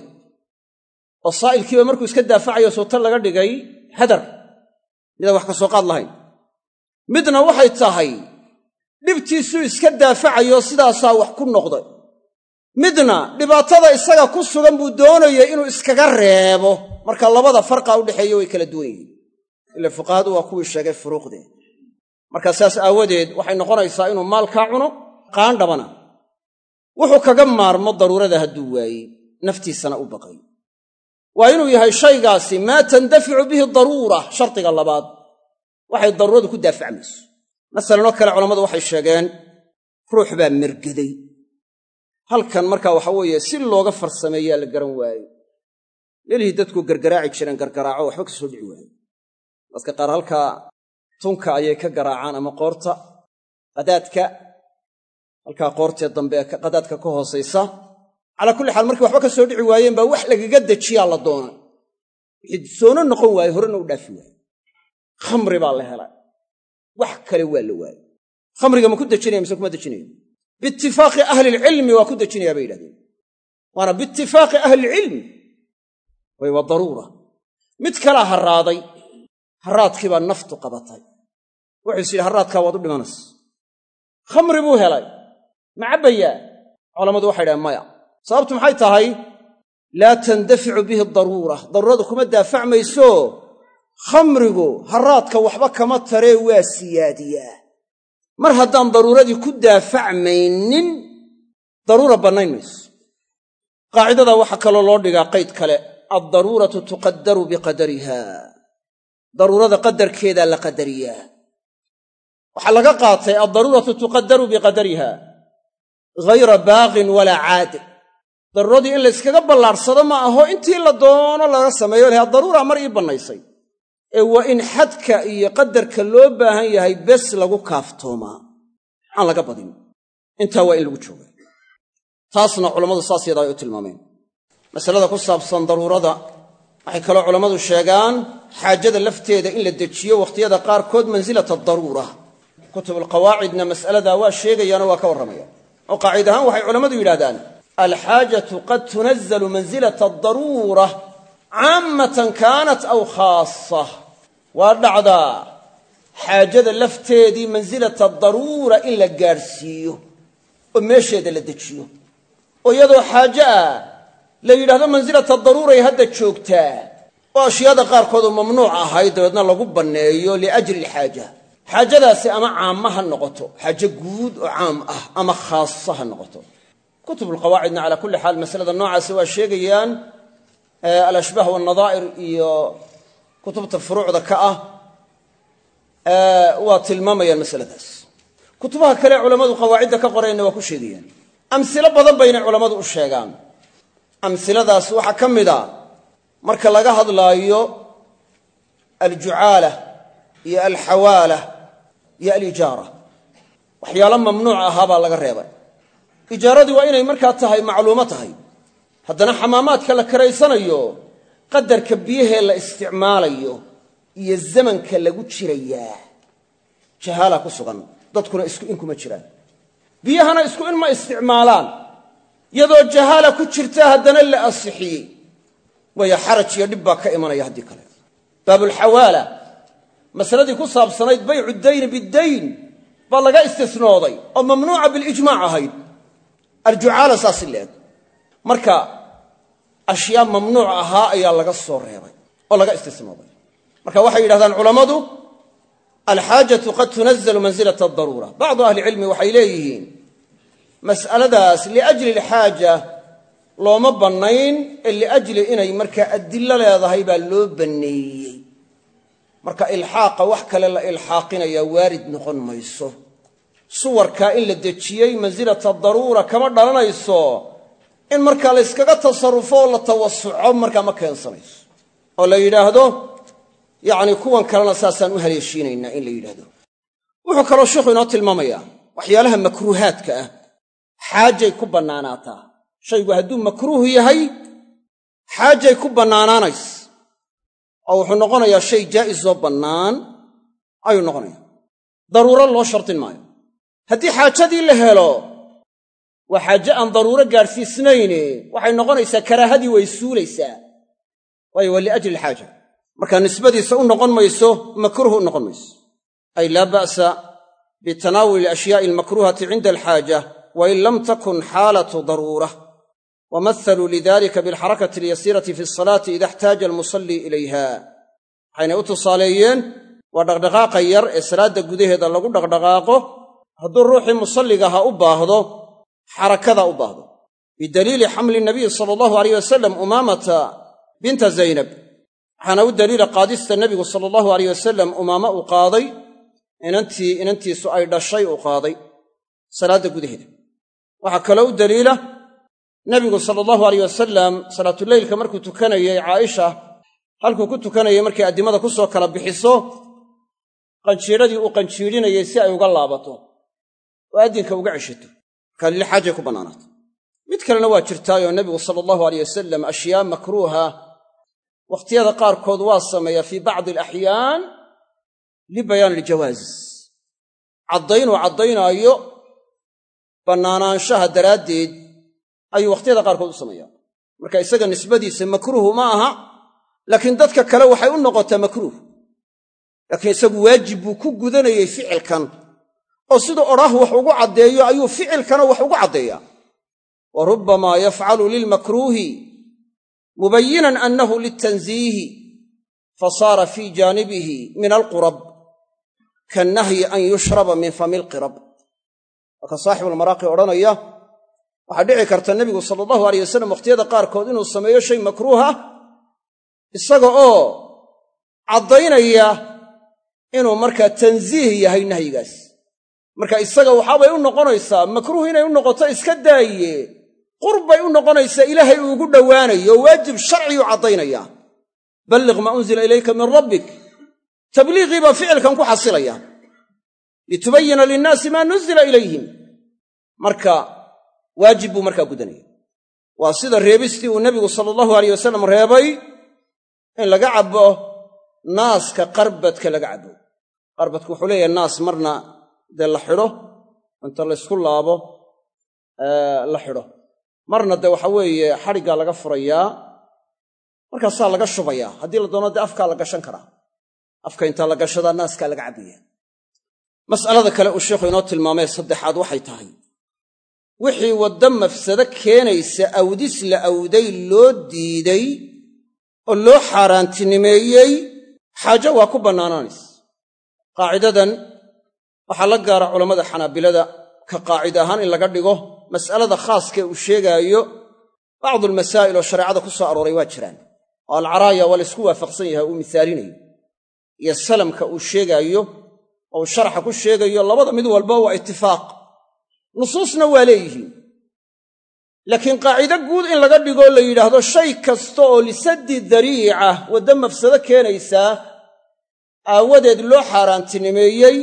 oo saa'ilkiiba markuu iska daafacayo sootan laga dhigay hadar. Midaan wax ka soo qaad lahayn. Midna waxay tahay dhibtiisuu iska daafacayo sidaasaa wax ku noqday. Midna dhibaatada isaga ku sugan buu doonayay inuu iskaga reebo. Marka labada farqa udhexeeya way kala duwan yihiin. Ila fuqahadu waa kuwii sheegay furuuqdeed marka saas aawadeed waxay noqonaysaa inuu maalkaa cuno qaandhabana wuxuu kaga maarmo daruurada hadduu waayey naftiisana u baqay. Waa inuu yahay shaygaasi maa tandaficu bihi daruura shardiga labaad. Waxay daruuradu ku daafacmayso masalan oo kale culammadu waxay sheegeen ruux baa mergeday halkan markaa waxa weeye si looga farsameeyaa la garan waayo melihii dadku gargaraaci jireen gargaraaco waxba ka soo dhici waayo dadka qaar halkaa tunka ayay ka garaacaan ama qoorta qadaadka halkaa qoortee dambe ee qadaadka ka hoosaysa. Calaa kulli xaal markii waxba ka soo dhici waayeen baa wax lagaga dejiyaa la doonay. Wixii soono noqon waaye horena u dhaafi waaye. Khamri baa la helay wax kale waa la waaye khamriga ma ku dejinaya mise kuma dejinayo biitifaaqi ahlilcilmi waa ku dejinayaa bay yidhahdeen. Waana biitifaaqi ahlilcilmi. Way waa daruura. Mid kalaa harraaday. Harraadkii baa naftu qabatay. Wuxuu is yidhi harraadkaa waad u dhimanaysa khamri buu helay. Ma cabbayaa? Culammadu waxay dhahen maya. Sababtu maxay tahay? Laa tandaficu bihi daruura. Daruuradu kuma daafacmayso khamrigu harraadka waxba kama taree waa siyaadiyaa. Mar haddaan daruuradii ku daafacmaynin daruura bannayn mayso. Qaacidada waxaa kaloo loo dhigaa qayd kale addaruuratu tuqaddaru biqadariha. Daruurada qadarkeedaa la qadariyaa. Waxaa laga qaatay addaruuratu tuqaddaru biqadariha. Ghayra baaqin walaa caadil daruuradii in la yskaga ballaarsado ma aho intii la doono laga sameeyo leh daruura mar ii bannaysay ee waa in xadka iyo qadarka loo baahan yahay bes lagu kaaftoomaa. Aan laga badin. Intaa waa in lagu jooga taasna culammadu saas yadaa ay u tilmaameen. Masalada ku saabsan daruurada waxay kaloo culammadu sheegaan xaajada lafteeda in la dejiyo wakhtiyada qaarkood mansilata daruura. Kutubulqawaacidna mas'aladaa waa sheegayaanoo waa ka warramayaan oo qaacid ahaan waxay culammadu yidhahdaan alxaajatu qad tunazzalu mansilata adaruura caammatan kaanat aw khaasa waa dhacdaa xaajada lafteedii mansilata daruura in la gaadhsiiyo oo meesheeda la dejiyo. Oo iyadoo xaaje ah la yidhahdo mansilata daruuray hadda joogtaa. Oo ashyaada qaarkood oo mamnuuc ahayd dabeedna lagu banneeyo liajli alxaaja xaajadaasi ama caamma ha noqoto xaaje guud oo caam ah ama khaasa ha noqoto. Kutubulqawaacidna calaa kulli xaal masalada noocaasi kutubta furuucda ka ah waa tilmaamayaan masaladaas. Kutubaha kale culammadu qawaacidda ka qoreenna waa ku sheegayaan. Amsilo badan baynay culammadu u sheegaan. Amsiladaas waxaa ka mid a marka laga hadlaayo aljucaala iyo alxawaala iyo alijaara waxyaalo mamnuuc ahaa baa laga reebay. Ijaaradii waa inay markaa tahay macluumo tahay. Haddana xamaamaadka la karaysanayo qadarka biyahee la isticmaalayo iyo zamanka lagu jirayaa jahaala ku sugan. Dadkuna isku in kuma jiraan. Biyahana isku in ma isticmaalaan. Iyadoo jahaala ku jirta haddana la asixiyey. Waayo xaraj iyo dhib baa ka imanaya haddii kale. Baabulxawaala masaladii ku saabsanayd baycu dayni bidayn baa laga istisnooday oo mamnuuca bilijmaac ahayd. Aljucaala saasi leeg marka ashyaa mamnuuc ahaa ayaa laga soo reebay oo laga istisnooday marka waxay yidhahdaan culammadu alxaajatu qad tunazalu mansilata adaruura bacdu ahlicilmi waxay leeyihiin mas'aladaas liajli alxaaja looma bannayn ee liajli inay markaa adillo leedahay baa loo banneeyey. Marka ilxaaqa wax kale la ilxaaqinayaa waarid noqon mayso. Suwarkaa in la dejiyey mansilata daruura kama dhalanayso in markaa la yskaga tasarrufo oo la tawasuco markaa ma keensanayso. Oo la yidhaahdo yacni kuwan kalena saasaan u haleeshiinaynaa in la yidhahdo wuxuu kaloo sheikhu inoo tilmaamayaa waxyaalaha makruuhaadka ah xaajay ku bannaanaataa. Shaygu hadduu makruuh yahay xaajay ku bannaanaanays. Oo wuxuu noqonayaa shay jaa'isoo bannaan ayuu noqonaya daruuro loo shardin maayo. Haddii xaajadii la helo waa xaaje aan daruuro gaadhsiisnayne waxay noqonaysaa karaahadii way suulaysaa. Waayo waa liajli alxaaja. Markaa nisbadiisa u noqon mayso makruuh u noqon mayso. Ay laa ba'sa bitanaawuli alashyaai almakruuhati cinda alxaaja wain lam takun xaalatu daruura. Wamathaluu lidalika bilxarakati alyasiirati fi asalaati ida ixtaaja almusallii ilayha. Waxayna u tusaaleeyeen waa dhaqdhaqaaqa yar ee salaadda gudaheeda lagu dhaqdhaqaaqo. Hadduu ruuxii musalligaha u baahdo xarakada u baahdo. Bidaliili xamli nabiyi sala allahu alayh wasalam umaamata binta zaynab. Waxaana u daliila qaadista nebigu sala allahu alayh wasalam umaamo uu qaaday inantii inantiisu ay dhashay uu qaaday salaadda gudaheeda. Waxaa kaloo u daliila nebigu sala allahu alayh wasalam salaatuleylka markuu tukanayay caaisha halkuu ku tukanayay markay addimada ku soo kala bixiso qanjiidhadii uu qanjiidhinayay si ay uga laabato oo addinka uga ceshato markaa lili xaajay ku bannaanaata mid kalena waa jirtaayoo nebigu sala allahu alayh wasalam ashyaa makruuha. Wakhtiyada qaarkood waa sameeyaa fii bacdi alaxyaan libayaan iljawaaz caddaynuu caddaynaayo bannaanaanshaha daraaddeed ayuu wakhtiyada qaarkood u sameeyaa. Marka isaga nisbadiisa makruuhu ma aha laakiin dadka kale waxay u noqotaa makruuh. Laakiin isagu waajib buu ku gudanayey ficilkan oo siduu odhaah wax ugu caddeeyo ayuu ficilkana wax ugu caddeeyaa. Wa rubbamaa yafcalu lilmakruuhi mubayinan annahu litanziihi fasaara fii jaanibihi min alqurab kannahyi an yushraba min fami lqirab waa ka saaxibulmaraaqi odhanaya waxaa dhici karta nebigu sala allahu aleyh wasalam wakhtiyada qaarkood inuu sameeyo shay makruuha isaga oo caddaynaya inuu markaa tansiih yahay nahyigaas marka isaga waxaabay u noqonaysaa makruuh inay u noqoto iska daaye. Qurbay u noqonaysaa ilaahay uu ugu dhowaanayo oo waajib sharciyuu caddaynaya. Balliq maa unzila ilayka min rabbik. Tabliiqii baa ficilkan ku xasilaya. Litubayina linnaasi maa nuzila ilayhim. Marka waajib buu markaa gudanaya. Waa sida reebistii uu nebigu sala allahu aleyh wasalam reebay in laga cabbo naaska qarbadka laga cabbo. Qarbadku wuxuu leeyahay naas marna dee la xidho inta laysku laabo la xidho. Marna dee waxa weeye xadhiggaa laga furayaa markaasaa laga shubayaa. Haddii la doono dee afkaa la gashan karaa. Afka intaa la gashadaa naaskaa laga cabbaya mas'alada kale uu sheikhu inoo tilmaamay saddexaad waxay tahay. Wixii waddo mafsado keenaysa awdis la awday loo diiday oo loo xaaraantinimeeyey xaajo waa ku bannaanaanaysa qaacidadan waxaa la gaara culammada xanaabilada ka qaacida ahaan in laga dhigo mas'alada khaaskee uu sheegaayo bacdulmasaa'il oo shareecada ku soo arooray waa jiraan. Oo alcaraaya waa laysku waafaqsan yahay uu misaalinayo iyo salamka uu sheegaayo oo uu sharaxa ku sheegayo labada mid walba waa itifaaq nusuusna waa leeyihiin. Laakiin qaacido guud in laga dhigoo la yidhaahdo shay kasta oo lisaddi dariica waddo mafsado keenaysaa aawadeed loo xaaraantinimeeyey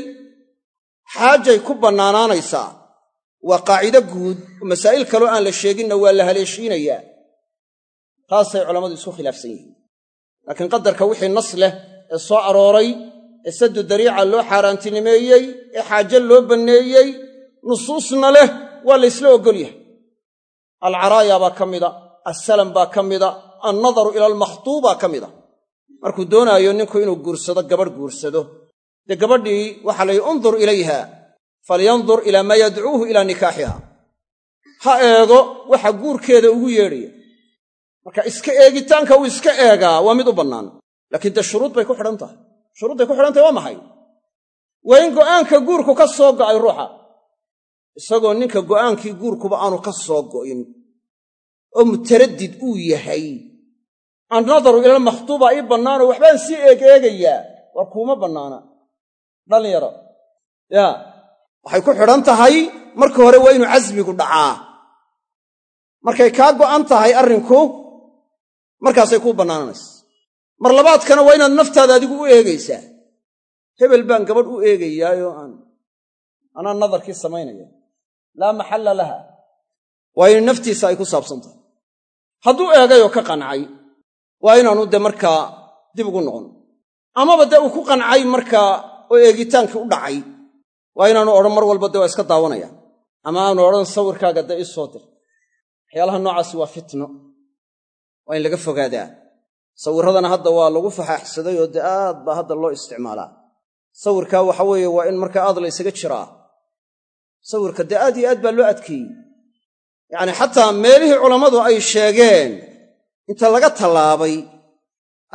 xaajay ku bannaanaanaysaa waa qaacido guud oo masaa'il kaloo aan la sheeginna waa la haleeshiinayaa taasay culammadu isku khilaafsan yihiin. Laakiin qadarka wixii nas leh ee soo arooray ee saddu dariica loo xaaraantinimeeyey ee xaajo loo banneeyey nusuusna leh waa laysla oggol yahay. Alcaraaya baa ka mida assalam baa ka mida annadaru ila almakhtuubaa ka mida. Markuu doonaayo ninku inuu guursado gabadh guursado dee gabadhii waxaa la yidhi undur ilayha falyandur ilaa maa yadcuuhu ilaa nikaaxiha. Ha eego waxa guurkeeda ugu yeedhaya marka iska eegitaanka uu iska eegaa waa mid u bannaan laakiin dee shuruud bay ku xidhan tahay. Shuruudday ku xidhan tahay waa maxay? Waa in go'aanka guurku ka soo go'ay ruuxa. Isagoo ninka go'aankii guurkuba aanu ka soo go'in oo mutaraddid uu yahay. Annadaru ilal makhtuuba ii bannaanoo waxbaan sii eeg eegayaa war kuuma bannaana dhallinyaro yaa waxay ku xidhan tahay marka hore waa inuu casmigu dhacaa. Markay kaa go'an tahay arrinku markaasay kuu bannaananaysa mar labaadkana waa inaad naftaada adigu u eegaysaa. Hebel baan gabadh u eegayaayoo aan anaa nadarkii samaynaya. Laa maxalla laha. Waa in naftiisa ay ku saabsan tahay. Hadduu eegay oo ka qancay waa inaanu dee markaa dib ugu noqon. Amaba dee uu ku qancay markaa oo eegitaankii u dhacay waa inaanu odhan mar walba dee waa iska daawanaya. Ama aanu odhan sawirkaaga dee ii soo dir. Waxyaalaha noocaasi waa fitno. Waa in laga fogaadaa. Sawirradana hadda waa lagu faxaaxsaday oo dee aad baa hadda loo isticmaalaa. Sawirkaa waxa weeye waa in markaa aad la ysaga jiraa. Sawirka dee aad iyo aad baa loo adkeeyey. Yacni xataa meelihii culammadu ay sheegeen inta laga tallaabay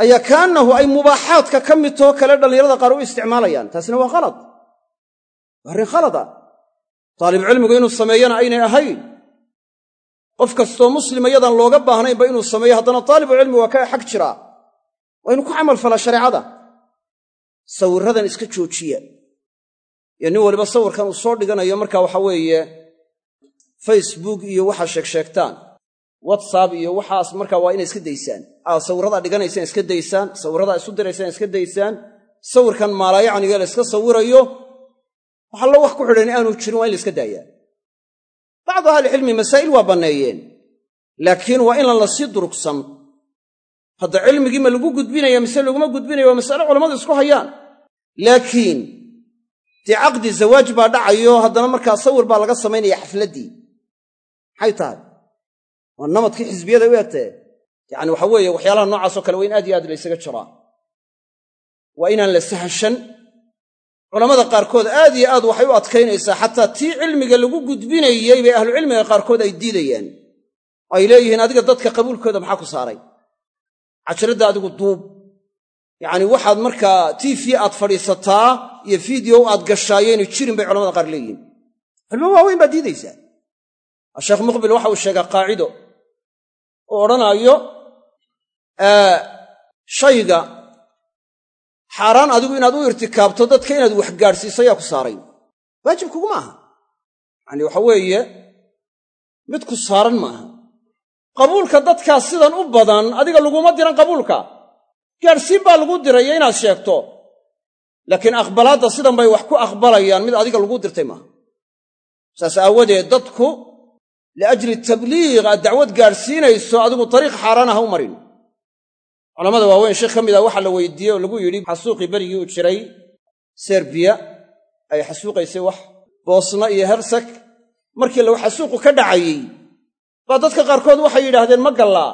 ayaa kaannahu ay mubaaxaadka ka mid too kale dhallinyarada qaar u isticmaalayaan. Taasina waa khalad. Waa arrin khalada taalibcilmigu inuu sameeyana aynay ahayn. Qof kastoo muslima yadaan looga baahnaynba inuu sameeyo haddana taalibucilmi waa ka xag jiraa waa inuu ku camal falaa shareecada. Sawirradan iska joojiya. Iyo nin waliba sawirkan uu soo dhiganayo marka waxa weeye facebook iyo waxaa sheegsheegtaan whatsapp iyo waxaas markaa waa inay iska daysaan. aa sawirradaa dhiganaysaan iska daysaan sawirradaa isu diraysaan iska daysaan sawirkan maalaayacniga la iska sawirayo waxallo wax ku xidhan aanu jirin waa in la iska daayaa. Bacdu ahlicilmi masaa'il waa banneeyeen laakiin waa inaan la sii durugsan. Hadda cilmigii ma lagu gudbinaya mise laguma gudbinaya waa masale culammadu isku hayaan. Laakiin dee caqdi zawaaj baa dhacayo haddana markaa sawir baa laga samaynaya xafladdii. Maxay tahay? Waa namadkii xisbiyaday u egtee yacani waxa weeye waxyaalaha noocaasoo kale waa in aad iyo aad laysaga jiraa waa inaan la sahashan. Culammada qaarkood aad iyo aad waxay u adkaynaysaa xataa tii cilmiga lagu gudbinayey bay ahlucilmiga qaarkood ay diidayaan ay leeyihiin adiga dadka qabuulkooda maxaa ku saaray? Cajiradda adigu duub. Yacni waxaad markaa tv aad fadhiisataa iyo fideow aad gashaayeenu jirin bay culamada qaar leeyihiin. Culimo waaweyn baad diidaysaa. Sheekh muqbil waxa uu sheegaa qaacido. Uu odhanaayo shayga xaaraan adigu inaad u irtikaabto dadka inaad wax gaadhsiiso yaa ku saaray waajib kuguma aha yacani waxa weeye mid ku saaran maaha. Qabuulka dadkaas sidan u badan adiga laguma diran qabuulka. Gaadhsiin baa lagu diraya inaad sheegto. Laakiin aqbalaadda sidan bay wax ku aqbalayaan mid adiga lagu dirtay maaha. Saas aawadeed dadku liajli tabliiq aad dacwad gaadhsiinayso adigu tariiq xaaraan ah ha u marin culamada waaweyn sheekh ka mid ah waxaa la weydiiyey oo lagu yidhi xasuuqii berigii uu jiray serbiya ay xasuuqaysay wax boosna iyo hersek markii lagu xasuuqu ka dhacayey baa dadka qaarkood waxay yidhaahdeen ma gallaa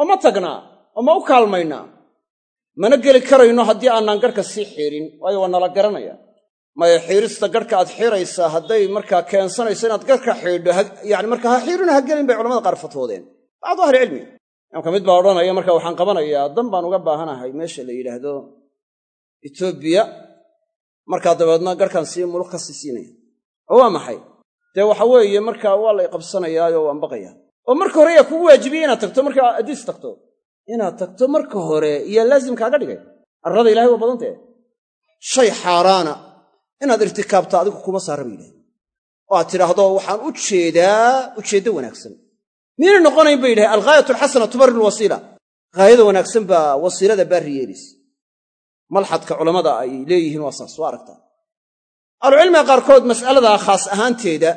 oo ma tagnaa oo ma u kaalmaynaa mana geli karayno haddii aanaan garhka sii xiirin waayo waa nala garanaya. Maya xiirista garhka aad xiiraysaa hadday markaa keensanayso inaad garhka xiidho yani markaa ha xiirino ha gelin bay culamada qaar fatwoodeen bacdu ahlicilmi imaamka mid baa odhanaya marka waxaan qabanayaa dan baan uga baahanahay meesha la yidhaahdo etoobiya markaa dabeedna garhkan sii muluk ka sii siinaya. Oo waa maxay? Dee waxa weeye markaa waa lay qabsanayaayo waan baqayaa. Oo marka hore yaa kugu waajibiyey inaad tagto markaa addiis tagto. Inaad tagto marka hore yaa laazim kaaga dhigay? Arrada ilahay waa badantee? Shay xaaraana inaad irtikaabta adigu kuma saara ba yidhahdeen oo aad tidhaahdo waxaan u jeedaa ujeeddo wanaagsan miyayna noqonayn bay yidhahen alghaayatu alxasana tubarri lwasiila ghaayada wanaagsan baa wasiilada baarri yeelaysa malxadka culammada ay leeyihiin waa saas waa aragtaa ahlucilmiga qaarkood mas'aladaa khaas ahaanteeda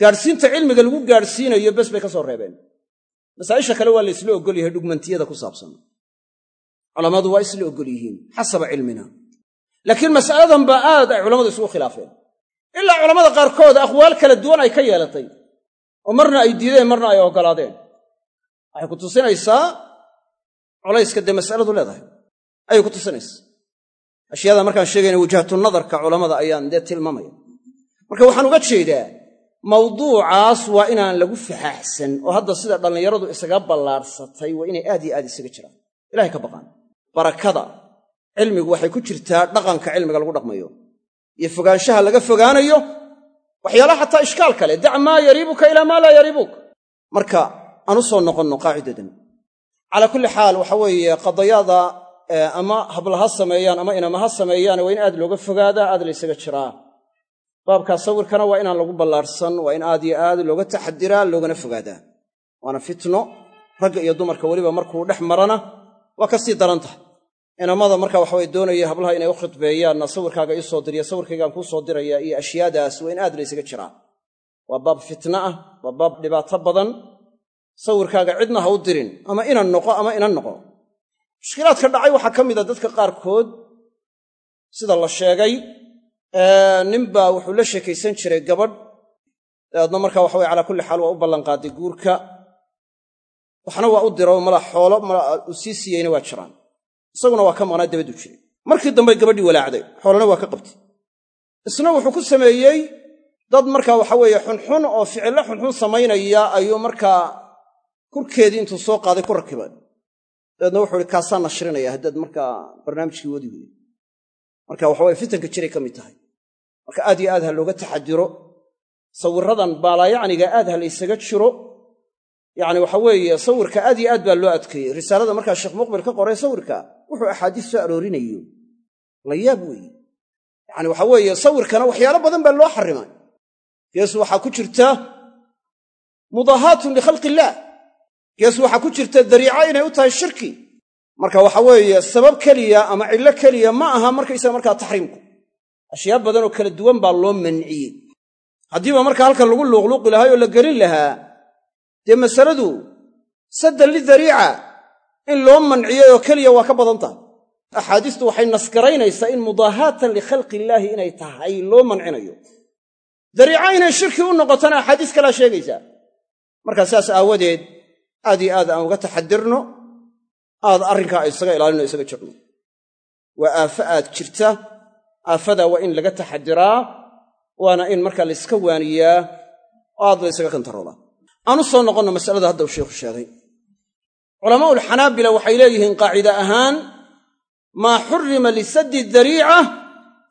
gaadhsiinta cilmiga lagu gaadhsiinayo bes bay ka soo reebeen. Masaa'isha kale waa la isla oggol yahay dhugmantiyada ku saabsan. Culammadu waa isla oggol yihiin xasaba cilmina. Laakiin mas'aladan baa aad ay culammadu isugu khilaafeen. Ilaa culammada qaarkood aqwaal kala duwan ay ka yeelatay oo marna ay diideen marna ay oggolaadeen waxay ku tusinaysaa culayska dee mas'aladu leedahay. Ayay ku tusinaysaa. Ashyaada markaan sheegayna wajhatu nadarka culammada ayaan dee tilmaamaya. Marka waxaan uga jeedaa mawduucaas waa inaan lagu faxaaxsan oo hadda sida dhallinyaradu isaga ballaarsatay waa inay aad iyo aad isaga jiraan. Ilahay ka baqaan. Barakada. Cilmigu waxay ku jirtaa dhaqanka cilmiga lagu dhaqmayo. Iyo fogaanshaha laga fogaanayo waxyaalaha xataa ishkaal kale dac maa yariibuka ilaa maa laa yariibuka marka aan u soo noqonno qaacidadan. Calaa kulli xaal waxa weeye qadayada ama habla ha sameeyaan ama inama ha sameeyaan waa in aad looga fogaadaa aad la ysaga jiraa baabkaa sawirkana waa inaan lagu ballaarsan waa in aad iyo aad looga taxadiraa loogana fogaadaa waana fitno ragga iyo dumarka weliba markuu dhex marana waa ka sii daran tahay inamada marka waxaway doonaya hablaha inay u khidbeeyaanna sawirkaaga ii soo diriya sawirkaygaan kuu soo diraya iyo ashyaadaas waa in aad la ysaga jiraa waa baab fitna ah waa baab dhibaato badan. Sawirkaaga cidna ha u dirin ama inan noqo ama inan noqo. Mushkilaadka dhacay waxaa ka mida dadka qaarkood sida la sheegay ninbaa wuxuu la sheekaysan jiray gabadh. Dabeedna marka waxa weye calaa kulli xaal waa u ballanqaaday guurka. Waxna waa u diro mala xoolo mala uu sii siiyeyna waa jiraan isaguna waa ka maqnaa dabaduu jiray. Markii dambey gabadhii walaacday xoolana waa ka qabtay. Isna wuxuu ku sameeyey dad markaa waxa weeye xunxun oo ficillo xunxun samaynaya ayuu markaa kurkeedii intuu soo qaaday ku rakibay. Dabeedna wuxuu ihi kaasaa nashrinaya haddaad markaa barnaamijkii wadi weyey marka waxaweye fitanka jiray ka mid tahay. Marka aad iyo aad ha looga taxadiro sawirradan baalaayacniga aad ha laysaga jiro. Yacni waxa weeye sawirka aad iyo aad baa loo adkeeyey. Risaalada markaa sheekh muqbil ka qoray sawirka wuxuu axaadiis soo aroorinayo. La yaab weeye yacni waxa weeye sawirkana waxyaalo badan baa loo xarrimay gees waxaa ku jirta mudaahaatun likhalqi illaah gees waxaa ku jirta dariico inay u tahay shirki. Marka waxa weeye sabab keliya ama cillo keliya ma aha markaysaga markaa taxriimku. Ashyaa badan oo kala duwan baa loo manciyey. Haddiiba marka halkan lagu luuqluuqi lahay oo la gelin lahaa dee masaladu saddan lidariica in loo manciyey oo keliya waa ka badan tahay axaadiistu waxay nasgaraynaysaa in mudaahaatan likhalqi illaahi inay tahay loo mancinayo. Dariico inay shirki u noqotana axaadiis kalaa sheegaysaa. Markaa saas aawadeed aad iyo aad aan uga taxadirno aad arrinkaa isaga ilaalino isaga jirno waa aafo aad jirta aafadaa waa in laga taxadiraa waana in markaa layska waaniyaa oo aad laysaga kantaroolaa aan u soo noqonno masalada hadda uu sheikhu sheegay culamaa'ulxanaabila waxay leeyihiin qaacida ahaan maa xurrima lisaddi dariica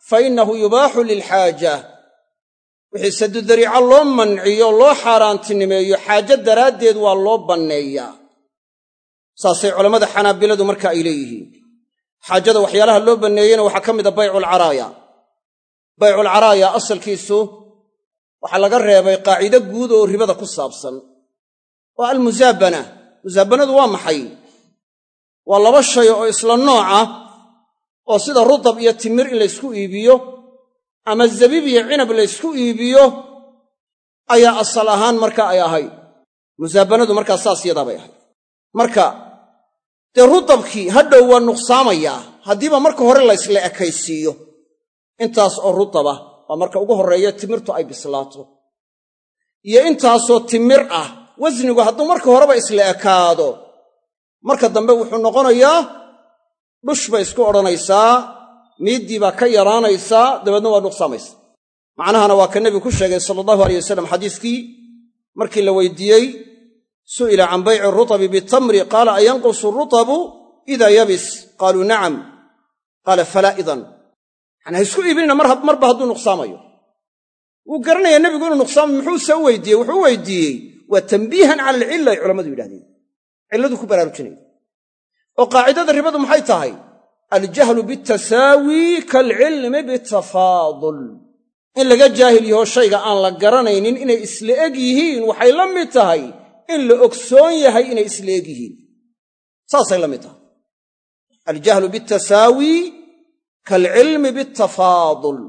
fa innahu yubaaxu lilxaaja. Wixii sadudariico loo manciyo loo xaaraantinimeeyo xaajo daraaddeed waa loo banneeyaa saasay culammada xanaabiladu marka ay leeyihiin. Xaajada waxyaalaha loo banneeyeyna waxaa ka mida bayculcaraaya bayculcaraaya asalkiisu waxaa laga reebay qaacido guud oo ribada ku saabsan. Oo almusaabana musaabanadu waa maxay? Waa laba shay oo isla nooca oo sida rutab iyo timir in laysku iibiyo ama zabiib iyo cinab laysku iibiyo ayaa asal ahaan marka ay ahayd musaabanadu markaa saas yadaa bay ahayd marka dee rutabkii hadhow waa nuqsaamayaa haddiiba marka hore laysla ekaysiiyo. Intaas oo rutaba waa marka ugu horreeya timirtu ay bislaato. Iyo intaasoo timir ah wasnigu hadduu marka horeba isla ekaado marka dambe wuxuu noqonayaa dhush bay isku odhanaysaa miiddii baa ka yaraanaysaa dabeedna waa nuqsaamaysa macnahana waa ka nebigu ku sheegay sala allahu aleyh wasalam xadiiskii markii la weydiiyey su'ila can bayci rutabi bitamri qaala ayanqusu rutabu idaa yabis? Qaaluu nacam. Qaala falaa idan. Yani ha isku iibinina marba hadduu nuqsaamayo wuu garanayaa nebigu inuu nuqsaamay muxuuse u weydiiyey? Wuxuu u weydiiyey waa tambiihan cala alcilla ay culammadu yidhahdeen cilladu ku baraarujinaya oo qaacidada ribadu maxay tahay? Aljahlu bitasaawi kaalcilmi bitafaadul in laga jaahil yaho shayga aan la garanaynin inay isla eg yihiin waxay la mid tahay in la ogsoon yahay inay isla eg yihiin. Saasay la mid tahay. Aljahlu bitasaawi kaalcilmi bitafaadul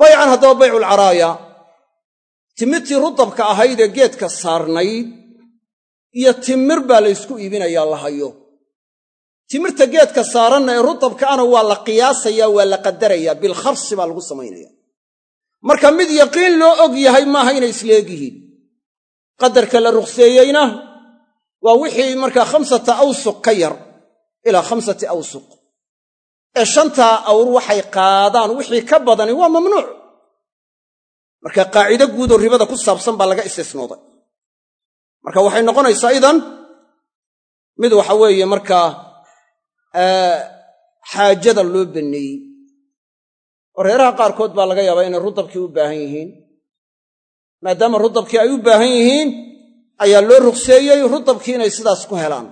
baycan haddaba bayculcaraaya timirtii rutabka ahayd ee geedka saarnayd iyo timir baa la ysku iibinayaa la hayo. Timirta geedka saaranna ee rutabkaana waa la qiyaasayaa waa la qadarayaa bilkharsi baa lagu samaynaya marka mid yaqiin loo og yahay maaha inay isleeg yihiin qadarka la rukhseeyeyna waa wixii markaa khamsata awsuq ka yar ilaa khamsati awsuq. Ee shantaa awr waxay qaadaan wixii ka badani waa mamnuuc marka qaacido guudoo ribada ku saabsan baa laga istisnooday marka waxay noqonaysaa idan mid waxa weeye markaa xaajada loo banneeyey. Oo reeraha qaarkood baa laga yaabaa inay rutabkii u baahan yihiin maadaama rutabkii ay u baahan yihiin ayaa loo rugseeyey rutabkii inay sidaas ku helaan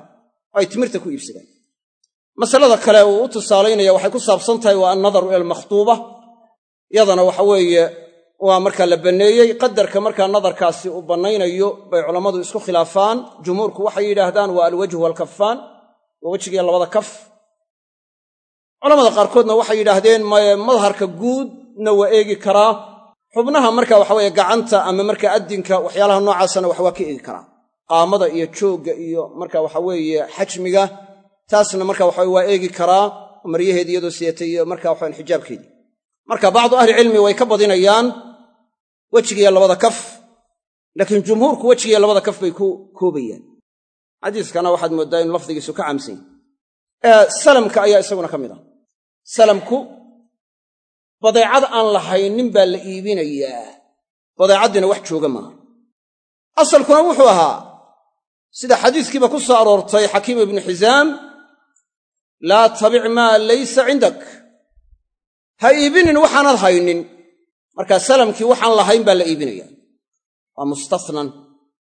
oo ay timirta ku iibsadaan. Masalada kale uu u tusaalaynaya waxay ku saabsan tahay waa annadaru ila almakhtuuba yadana waxa weeye waa markaa la banneeyey qadarka markaa nadarkaasi uu bannaynayo bay culammadu isku khilaafaan. Jumhuurku waxay yidhaahdaan waa alwajhu waalkafaan waa wejigiiyo labada kaf. Culamada qaarkoodna waxay yidhaahdeen madharka guudna waa eegi karaa. Xubnaha marka waxaweye gacanta ama marka addinka waxyaalaha noocaasana wax waa ka eegi karaa. Qaamada iyo joogga iyo marka waxaweeye xajmiga taasna marka waxa waa eegi karaa. Maryaheedi iyadoo sidatay iyo marka waxawan xijaabkeedii. Marka bacdu ahlicilmi way ka badinayaan wejigiiyo labada kaf laakiin jumhuurku wejigiiyo labada kaf bay ku koobayaan. Xadiiskana waxaad mooddaa inuu lafdigiisu ka caamsan yahy salamka ayaa isaguna ka mid ah. Salamku badeecad aan lahaynin baa la iibinayaa. Badeecaddiina wax jooga maaha asalkuna wuxuu ahaa sida xadiiskiiba ku soo aroortay xakiim ibnu xisaam laa tabic maa laysa cindak. Ha iibinin waxaanaad haynin markaa salamkii waxaan lahayn baa la iibinaya waa mustasnan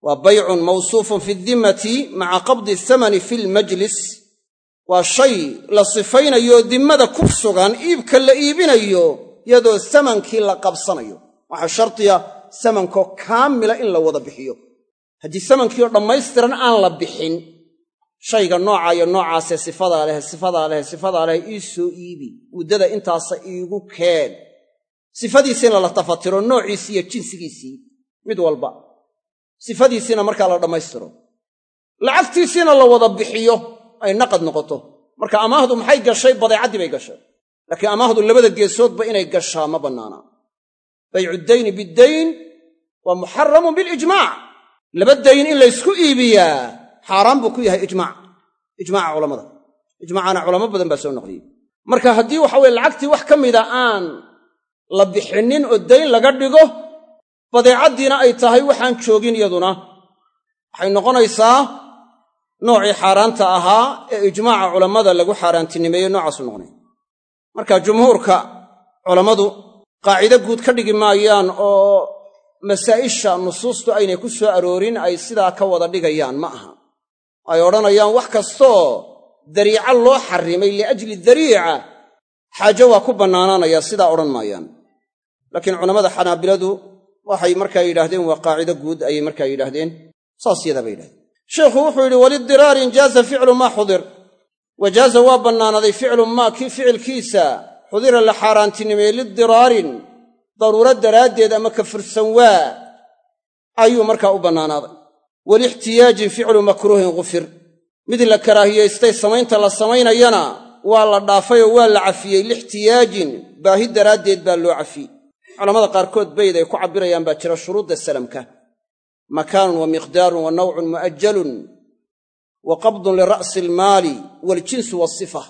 waa baycun mawsuufun fi dimmati maca qabdi thamani fi lmajlis. Waa shay la sifaynayooo dimmada ku sugan iibka la iibinayo iyadoo samankii la qabsanayo. Waxaa shardiya samankoo kaamila in la wada bixiyo. Haddii samankii oo dhammaystiran aan la bixin shayga nooca iyo noocaasee sifadaa leh sifadaa leh sifadaa leh ii soo iibi. Muddada intaasa iigu keen sifadiisiina la tafatiro noociisii iyo jinsigiisii mid walba. Sifadiisiina markaa la dhammaystiro lacagtiisiina la wada bixiyo ay naqad noqoto. Marka amaahdu maxay gashay? Badeecaddii bay gashay. Laakiin amaahdu labada geesoodba inay gashaa ma bannaana. Baycu dayni biddayn waa muxaramun bilijmaac laba dayn in laysku iibiyaa xaaraan buu ku yahay ijmaac ijmaaca culammada ijmaacana culamo badan baa soo naqliyey marka haddii waxa weye lacagtii wax ka mida aan la bixinnin oo dayn laga dhigo badeecaddiina ay tahay waxaan joogin iyaduna. Waxay noqonaysaa noocii xaaraanta ahaa ee ijmaaca culammada lagu xaaraantinimeeyey noocaasu noqonaya marka jumhuurka culammadu qaacido guud ka dhigi maayaan oo masaa'isha nusuustu aynay ku soo aroorin ay sidaa ka wada dhigayaan ma aha. Ay odhanayaan wax kastoo dariico loo xarrimay liajli dariica xaajo waa ku bannaanaanaya sidaa odhan maayaan laakiin culammada xanaabiladu waxay markaa yidhaahdeen waa qaacido guud ayay markaa yidhaahdeen. Saas yadaa yidhahdeen sheikhu wuxuu yidhi walidiraarin jaaza ficlu maa xudir. Wa jaaza waa bannaanaday ficlu maa kii ficilkiisa. Xudira la xaaraantinimeeyey lidiraarin daruuro daraaddeed ama ka fursan waa. Ayuu markaa u bannaanaaday. Walixtiyaajin ficlu makruuhin gufir. Mid la karaahiyaystay samaynta la samaynayana waa la dhaafay oo waa la cafiyey. Lixtiyaajin baahi daraaddeed baa loo cafiyey culamada qaarkood bayd ay ku cabbirayaan baa jira shuruudda salamka. Makaanun wa miqdaarun wa nawcun mu'ajalun wa qabdun lira'si almaali waaljinsu waasifa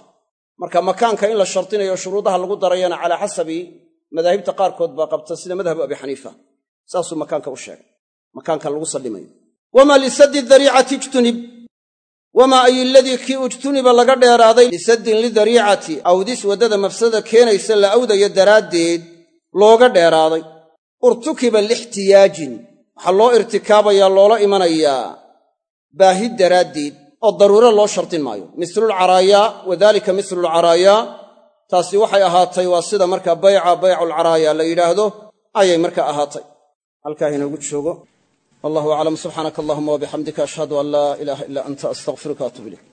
marka makaanka in la shardinayo shuruudaha lagu darayana calaa xasabi madaahibta qaarkood baa qabta sida madhabu abi xaniifa saasuu makaanka u sheegay. Makaanka lagu sallimayo. Wamaa lisaddi dariicati ijtunib. Wamaa ay iladii kii ujtuniba laga dheeraaday. Lisaddin lidariicati awdis waddada mafsadada keenaysa la awdayo daraaddeed looga dheeraaday. Urtukiba lixtiyaajin. Waxaa loo irtikaabayaa loola imanayaa baahi daraaddeed oo daruuro loo shardin maayo. Mislulcaraayaa wadaalika mislulcaraayaa taasi waxay ahaatay waa sida markaa bayca bayculcaraayaa la yidhaahdo ayay markaa ahaatay. Halkaa inoogu joogo. Wallahu aclam. Subxaanaka allahuma wabixamdika ashhadu an laa ilaaha ilaa anta astaqfiruka atub ilayk